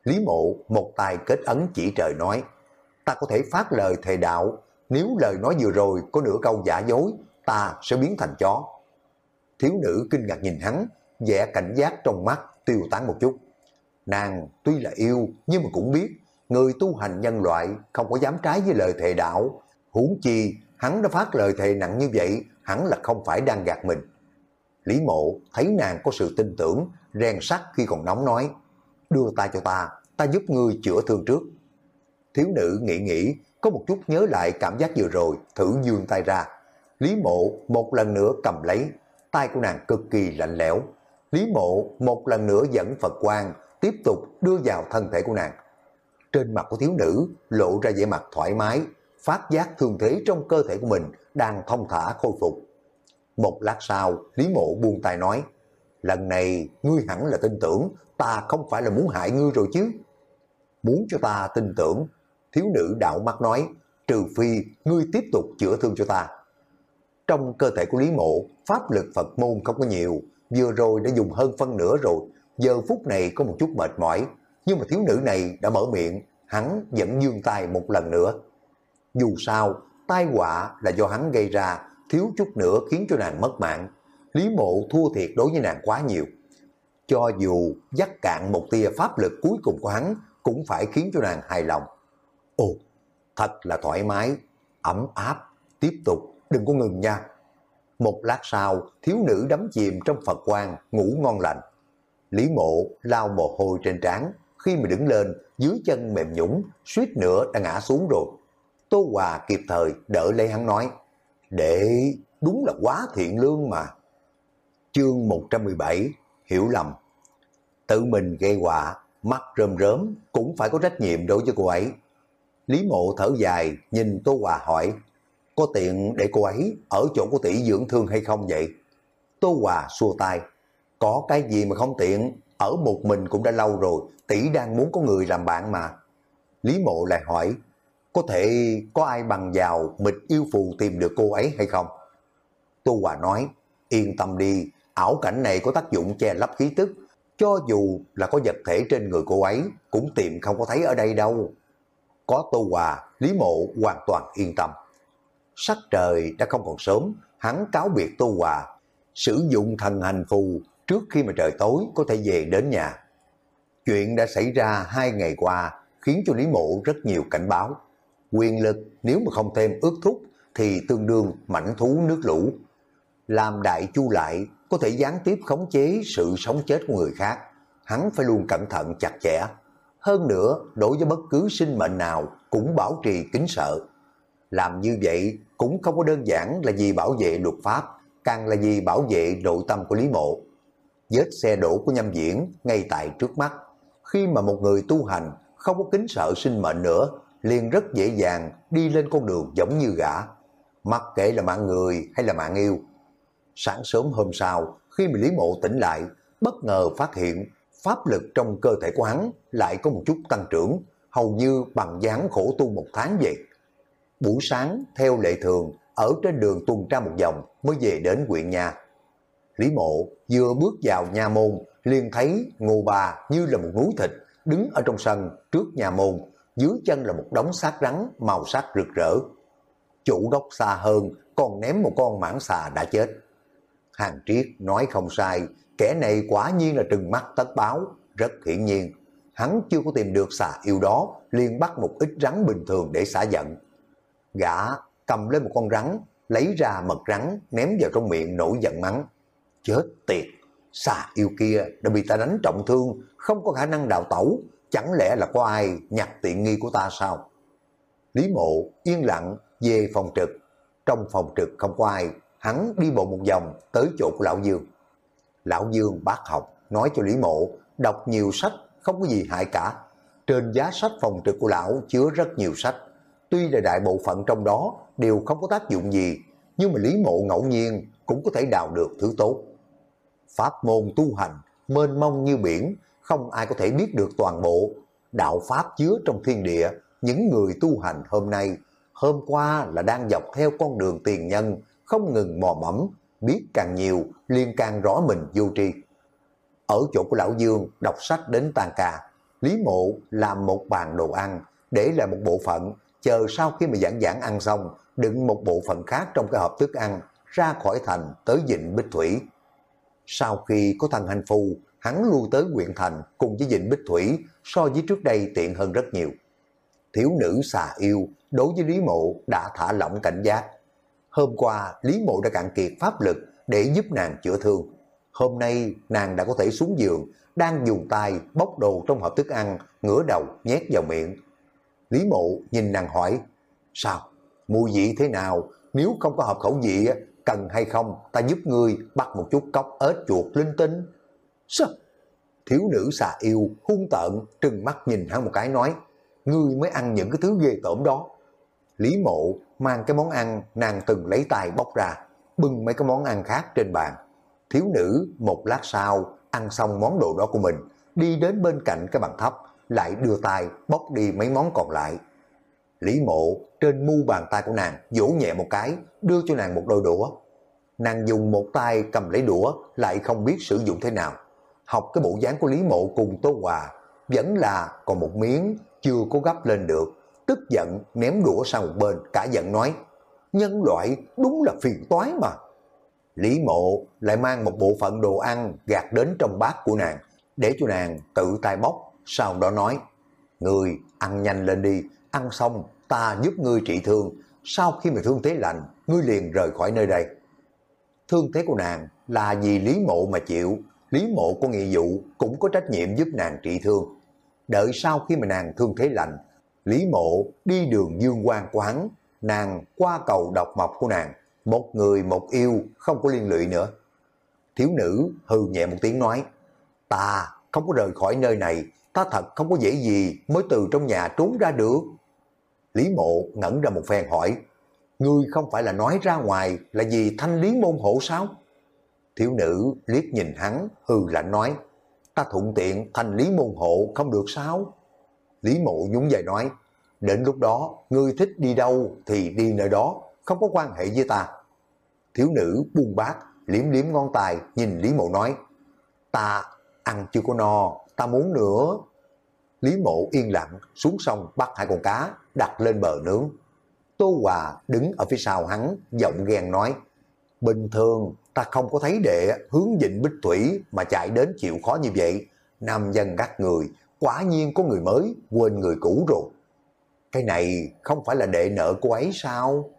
Lý Mộ một tay kết ấn chỉ trời nói, ta có thể phát lời thề đạo, nếu lời nói vừa rồi có nửa câu giả dối, ta sẽ biến thành chó. Thiếu nữ kinh ngạc nhìn hắn, vẻ cảnh giác trong mắt tiêu tán một chút. Nàng tuy là yêu nhưng mà cũng biết người tu hành nhân loại không có dám trái với lời thề đạo. Huống chi hắn đã phát lời thề nặng như vậy hắn là không phải đang gạt mình. Lý mộ thấy nàng có sự tin tưởng, rèn sắt khi còn nóng nói, đưa tay cho ta, ta giúp ngươi chữa thương trước. Thiếu nữ nghĩ nghĩ, có một chút nhớ lại cảm giác vừa rồi, thử dương tay ra. Lý mộ một lần nữa cầm lấy, tay của nàng cực kỳ lạnh lẽo. Lý mộ một lần nữa dẫn Phật quang, tiếp tục đưa vào thân thể của nàng. Trên mặt của thiếu nữ lộ ra vẻ mặt thoải mái, phát giác thương thế trong cơ thể của mình đang thông thả khôi phục. Một lát sau, Lý Mộ buông tay nói, lần này ngươi hẳn là tin tưởng, ta không phải là muốn hại ngươi rồi chứ. Muốn cho ta tin tưởng, thiếu nữ đạo mắt nói, trừ phi ngươi tiếp tục chữa thương cho ta. Trong cơ thể của Lý Mộ, pháp lực Phật môn không có nhiều, vừa rồi đã dùng hơn phân nửa rồi, giờ phút này có một chút mệt mỏi, nhưng mà thiếu nữ này đã mở miệng, hắn vẫn dương tay một lần nữa. Dù sao, tai họa là do hắn gây ra, thiếu chút nữa khiến cho nàng mất mạng. Lý mộ thua thiệt đối với nàng quá nhiều. Cho dù dắt cạn một tia pháp lực cuối cùng của hắn, cũng phải khiến cho nàng hài lòng. Ồ, thật là thoải mái, ấm áp, tiếp tục, đừng có ngừng nha. Một lát sau, thiếu nữ đắm chìm trong Phật quang, ngủ ngon lành. Lý mộ lao mồ hôi trên trán, khi mà đứng lên, dưới chân mềm nhũng, suýt nữa đã ngã xuống rồi. Tô Hòa kịp thời đỡ lấy hắn nói, để đúng là quá thiện lương mà. Chương 117, hiểu lầm. Tự mình gây họa, mắt rơm rớm, cũng phải có trách nhiệm đối với cô ấy. Lý mộ thở dài, nhìn Tô Hòa hỏi, có tiện để cô ấy ở chỗ của tỷ dưỡng thương hay không vậy? Tô Hòa xua tay, có cái gì mà không tiện, ở một mình cũng đã lâu rồi, tỷ đang muốn có người làm bạn mà. Lý mộ lại hỏi, có thể có ai bằng giàu mịch yêu phù tìm được cô ấy hay không? Tô Hòa nói, yên tâm đi, ảo cảnh này có tác dụng che lấp khí tức, cho dù là có vật thể trên người cô ấy, cũng tìm không có thấy ở đây đâu. Có Tô Hòa, Lý Mộ hoàn toàn yên tâm. Sắc trời đã không còn sớm, hắn cáo biệt Tô Hòa, sử dụng thần hành phù, trước khi mà trời tối có thể về đến nhà. Chuyện đã xảy ra hai ngày qua khiến cho Lý Mộ rất nhiều cảnh báo. Quyền lực nếu mà không thêm ước thúc thì tương đương mảnh thú nước lũ. Làm đại chu lại có thể gián tiếp khống chế sự sống chết của người khác. Hắn phải luôn cẩn thận chặt chẽ. Hơn nữa, đối với bất cứ sinh mệnh nào cũng bảo trì kính sợ. Làm như vậy cũng không có đơn giản là vì bảo vệ luật pháp, càng là vì bảo vệ nội tâm của Lý Mộ. Vết xe đổ của nhâm diễn ngay tại trước mắt. Khi mà một người tu hành không có kính sợ sinh mệnh nữa, liền rất dễ dàng đi lên con đường giống như gã. Mặc kệ là mạng người hay là mạng yêu. Sáng sớm hôm sau, khi mà Lý Mộ tỉnh lại, bất ngờ phát hiện pháp lực trong cơ thể của hắn lại có một chút tăng trưởng, hầu như bằng dáng khổ tu một tháng vậy. Buổi sáng, theo lệ thường, ở trên đường tuần tra một vòng mới về đến huyện nhà. Lý mộ vừa bước vào nhà môn, liền thấy ngô bà như là một núi thịt, đứng ở trong sân trước nhà môn, dưới chân là một đống xác rắn màu sắc rực rỡ. Chủ gốc xa hơn còn ném một con mãng xà đã chết. Hàng Triết nói không sai, kẻ này quả nhiên là trừng mắt tất báo, rất hiển nhiên. Hắn chưa có tìm được xà yêu đó, liền bắt một ít rắn bình thường để xả giận. Gã cầm lên một con rắn, lấy ra mật rắn, ném vào trong miệng nổi giận mắng. Chết tiệt, xà yêu kia đã bị ta đánh trọng thương, không có khả năng đào tẩu, chẳng lẽ là có ai nhặt tiện nghi của ta sao? Lý mộ yên lặng về phòng trực, trong phòng trực không có ai, hắn đi bộ một vòng tới chỗ của Lão Dương. Lão Dương bác học, nói cho Lý Mộ, đọc nhiều sách không có gì hại cả. Trên giá sách phòng trực của Lão chứa rất nhiều sách. Tuy là đại bộ phận trong đó đều không có tác dụng gì, nhưng mà Lý Mộ ngẫu nhiên cũng có thể đào được thứ tốt. Pháp môn tu hành, mênh mông như biển, không ai có thể biết được toàn bộ. Đạo Pháp chứa trong thiên địa, những người tu hành hôm nay, hôm qua là đang dọc theo con đường tiền nhân, không ngừng mò mẫm, biết càng nhiều liên càng rõ mình vô tri. Ở chỗ của Lão Dương đọc sách đến tàn cà, Lý Mộ làm một bàn đồ ăn để là một bộ phận, chờ sau khi mà giảng giảng ăn xong, đựng một bộ phận khác trong cái hộp thức ăn ra khỏi thành tới dịnh Bích Thủy. Sau khi có thằng hành phu, hắn lui tới huyện thành cùng với dịnh Bích Thủy so với trước đây tiện hơn rất nhiều. Thiếu nữ xà yêu đối với Lý Mộ đã thả lỏng cảnh giác, Hôm qua Lý Mộ đã cạn kiệt pháp lực để giúp nàng chữa thương. Hôm nay nàng đã có thể xuống giường, đang dùng tay bóc đồ trong hộp thức ăn, ngửa đầu nhét vào miệng. Lý Mộ nhìn nàng hỏi, sao, mùi vị thế nào, nếu không có hợp khẩu vị, cần hay không ta giúp ngươi bắt một chút cốc ếch chuột linh tinh. Sao? Thiếu nữ xà yêu hung tợn trừng mắt nhìn hắn một cái nói, ngươi mới ăn những cái thứ ghê tởm đó. Lý Mộ mang cái món ăn nàng từng lấy tay bóc ra, bưng mấy cái món ăn khác trên bàn. Thiếu nữ một lát sau ăn xong món đồ đó của mình, đi đến bên cạnh cái bàn thấp, lại đưa tay bóc đi mấy món còn lại. Lý mộ trên mu bàn tay của nàng vỗ nhẹ một cái, đưa cho nàng một đôi đũa. Nàng dùng một tay cầm lấy đũa, lại không biết sử dụng thế nào. Học cái bộ dáng của Lý mộ cùng Tô Hòa, vẫn là còn một miếng chưa có gấp lên được tức giận ném đũa sang một bên, cả giận nói, nhân loại đúng là phiền toái mà. Lý mộ lại mang một bộ phận đồ ăn gạt đến trong bát của nàng, để cho nàng tự tay bóc, sau đó nói, Người ăn nhanh lên đi, ăn xong ta giúp ngươi trị thương, sau khi mà thương thế lành, ngươi liền rời khỏi nơi đây. Thương thế của nàng là vì Lý Mộ mà chịu, Lý Mộ có nghĩa vụ cũng có trách nhiệm giúp nàng trị thương. Đợi sau khi mà nàng thương thế lành, Lý mộ đi đường dương quan quán, nàng qua cầu độc mộc của nàng, một người một yêu không có liên lụy nữa. Thiếu nữ hừ nhẹ một tiếng nói, ta không có rời khỏi nơi này, ta thật không có dễ gì mới từ trong nhà trốn ra được. Lý mộ ngẩn ra một phen hỏi, ngươi không phải là nói ra ngoài là vì thanh lý môn hộ sao? Thiếu nữ liếc nhìn hắn, hừ lạnh nói, ta thuận tiện thanh lý môn hộ không được sao? Lý mộ nhún dài nói, đến lúc đó, ngươi thích đi đâu thì đi nơi đó, không có quan hệ với ta. Thiếu nữ buông bát, liếm liếm ngon tài nhìn Lý mộ nói, ta ăn chưa có no, ta muốn nữa. Lý mộ yên lặng, xuống sông bắt hai con cá, đặt lên bờ nướng. Tô Hòa đứng ở phía sau hắn, giọng ghen nói, bình thường ta không có thấy đệ hướng dịnh bích thủy mà chạy đến chịu khó như vậy. Nam dân gắt người, quả nhiên có người mới, quên người cũ rồi. Cái này không phải là đệ nợ cô ấy sao?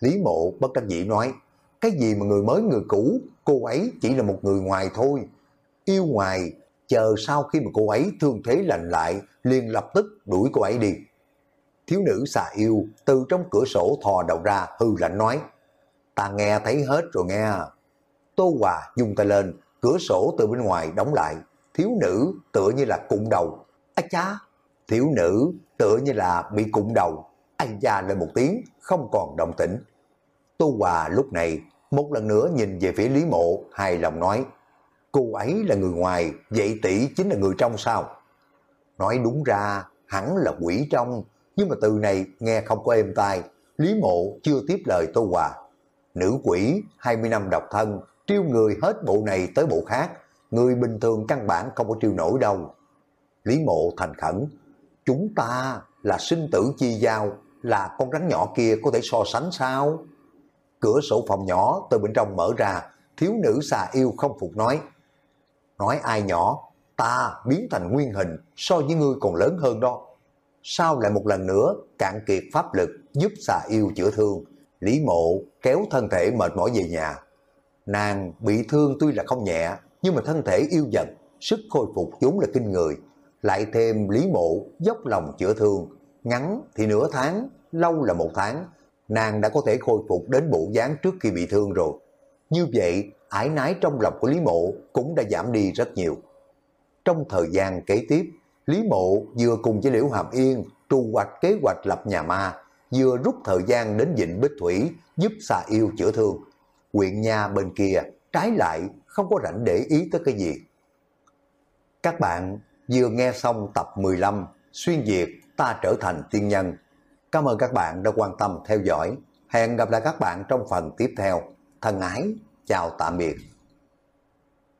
Lý mộ bất đắc dĩ nói, cái gì mà người mới người cũ, cô ấy chỉ là một người ngoài thôi. Yêu ngoài, chờ sau khi mà cô ấy thương thế lành lại, liền lập tức đuổi cô ấy đi. Thiếu nữ xà yêu từ trong cửa sổ thò đầu ra hư lạnh nói, ta nghe thấy hết rồi nghe. Tô Hòa dùng tay lên, cửa sổ từ bên ngoài đóng lại, thiếu nữ tựa như là cụng đầu. Á cha, thiếu nữ tựa như là bị cụng đầu. Anh cha lên một tiếng, không còn động tĩnh. tu Hòa lúc này một lần nữa nhìn về phía Lý Mộ, hài lòng nói, cô ấy là người ngoài, vậy tỷ chính là người trong sao? Nói đúng ra, hẳn là quỷ trong, nhưng mà từ này nghe không có êm tai, Lý Mộ chưa tiếp lời Tô Hòa. Nữ quỷ, 20 năm độc thân, triêu người hết bộ này tới bộ khác, người bình thường căn bản không có triêu nổi đâu. Lý Mộ thành khẩn, chúng ta là sinh tử chi giao, là con rắn nhỏ kia có thể so sánh sao? Cửa sổ phòng nhỏ từ bên trong mở ra, thiếu nữ xà yêu không phục nói. Nói ai nhỏ, ta biến thành nguyên hình so với ngươi còn lớn hơn đó. Sao lại một lần nữa cạn kiệt pháp lực giúp xà yêu chữa thương, Lý mộ kéo thân thể mệt mỏi về nhà. Nàng bị thương tuy là không nhẹ, nhưng mà thân thể yêu dần, sức khôi phục vốn là kinh người. Lại thêm Lý mộ dốc lòng chữa thương, ngắn thì nửa tháng, lâu là một tháng, nàng đã có thể khôi phục đến bộ dáng trước khi bị thương rồi. Như vậy, ải nái trong lòng của Lý Mộ cũng đã giảm đi rất nhiều. Trong thời gian kế tiếp, Lý Mộ vừa cùng với Liễu Hàm Yên trù hoạch kế hoạch lập nhà ma, vừa rút thời gian đến Vịnh Bích Thủy giúp xà yêu chữa thương. Quyện nhà bên kia trái lại không có rảnh để ý tới cái gì. Các bạn vừa nghe xong tập 15 Xuyên diệp ta trở thành tiên nhân Cảm ơn các bạn đã quan tâm theo dõi. Hẹn gặp lại các bạn trong phần tiếp theo. Thân ái, chào tạm biệt.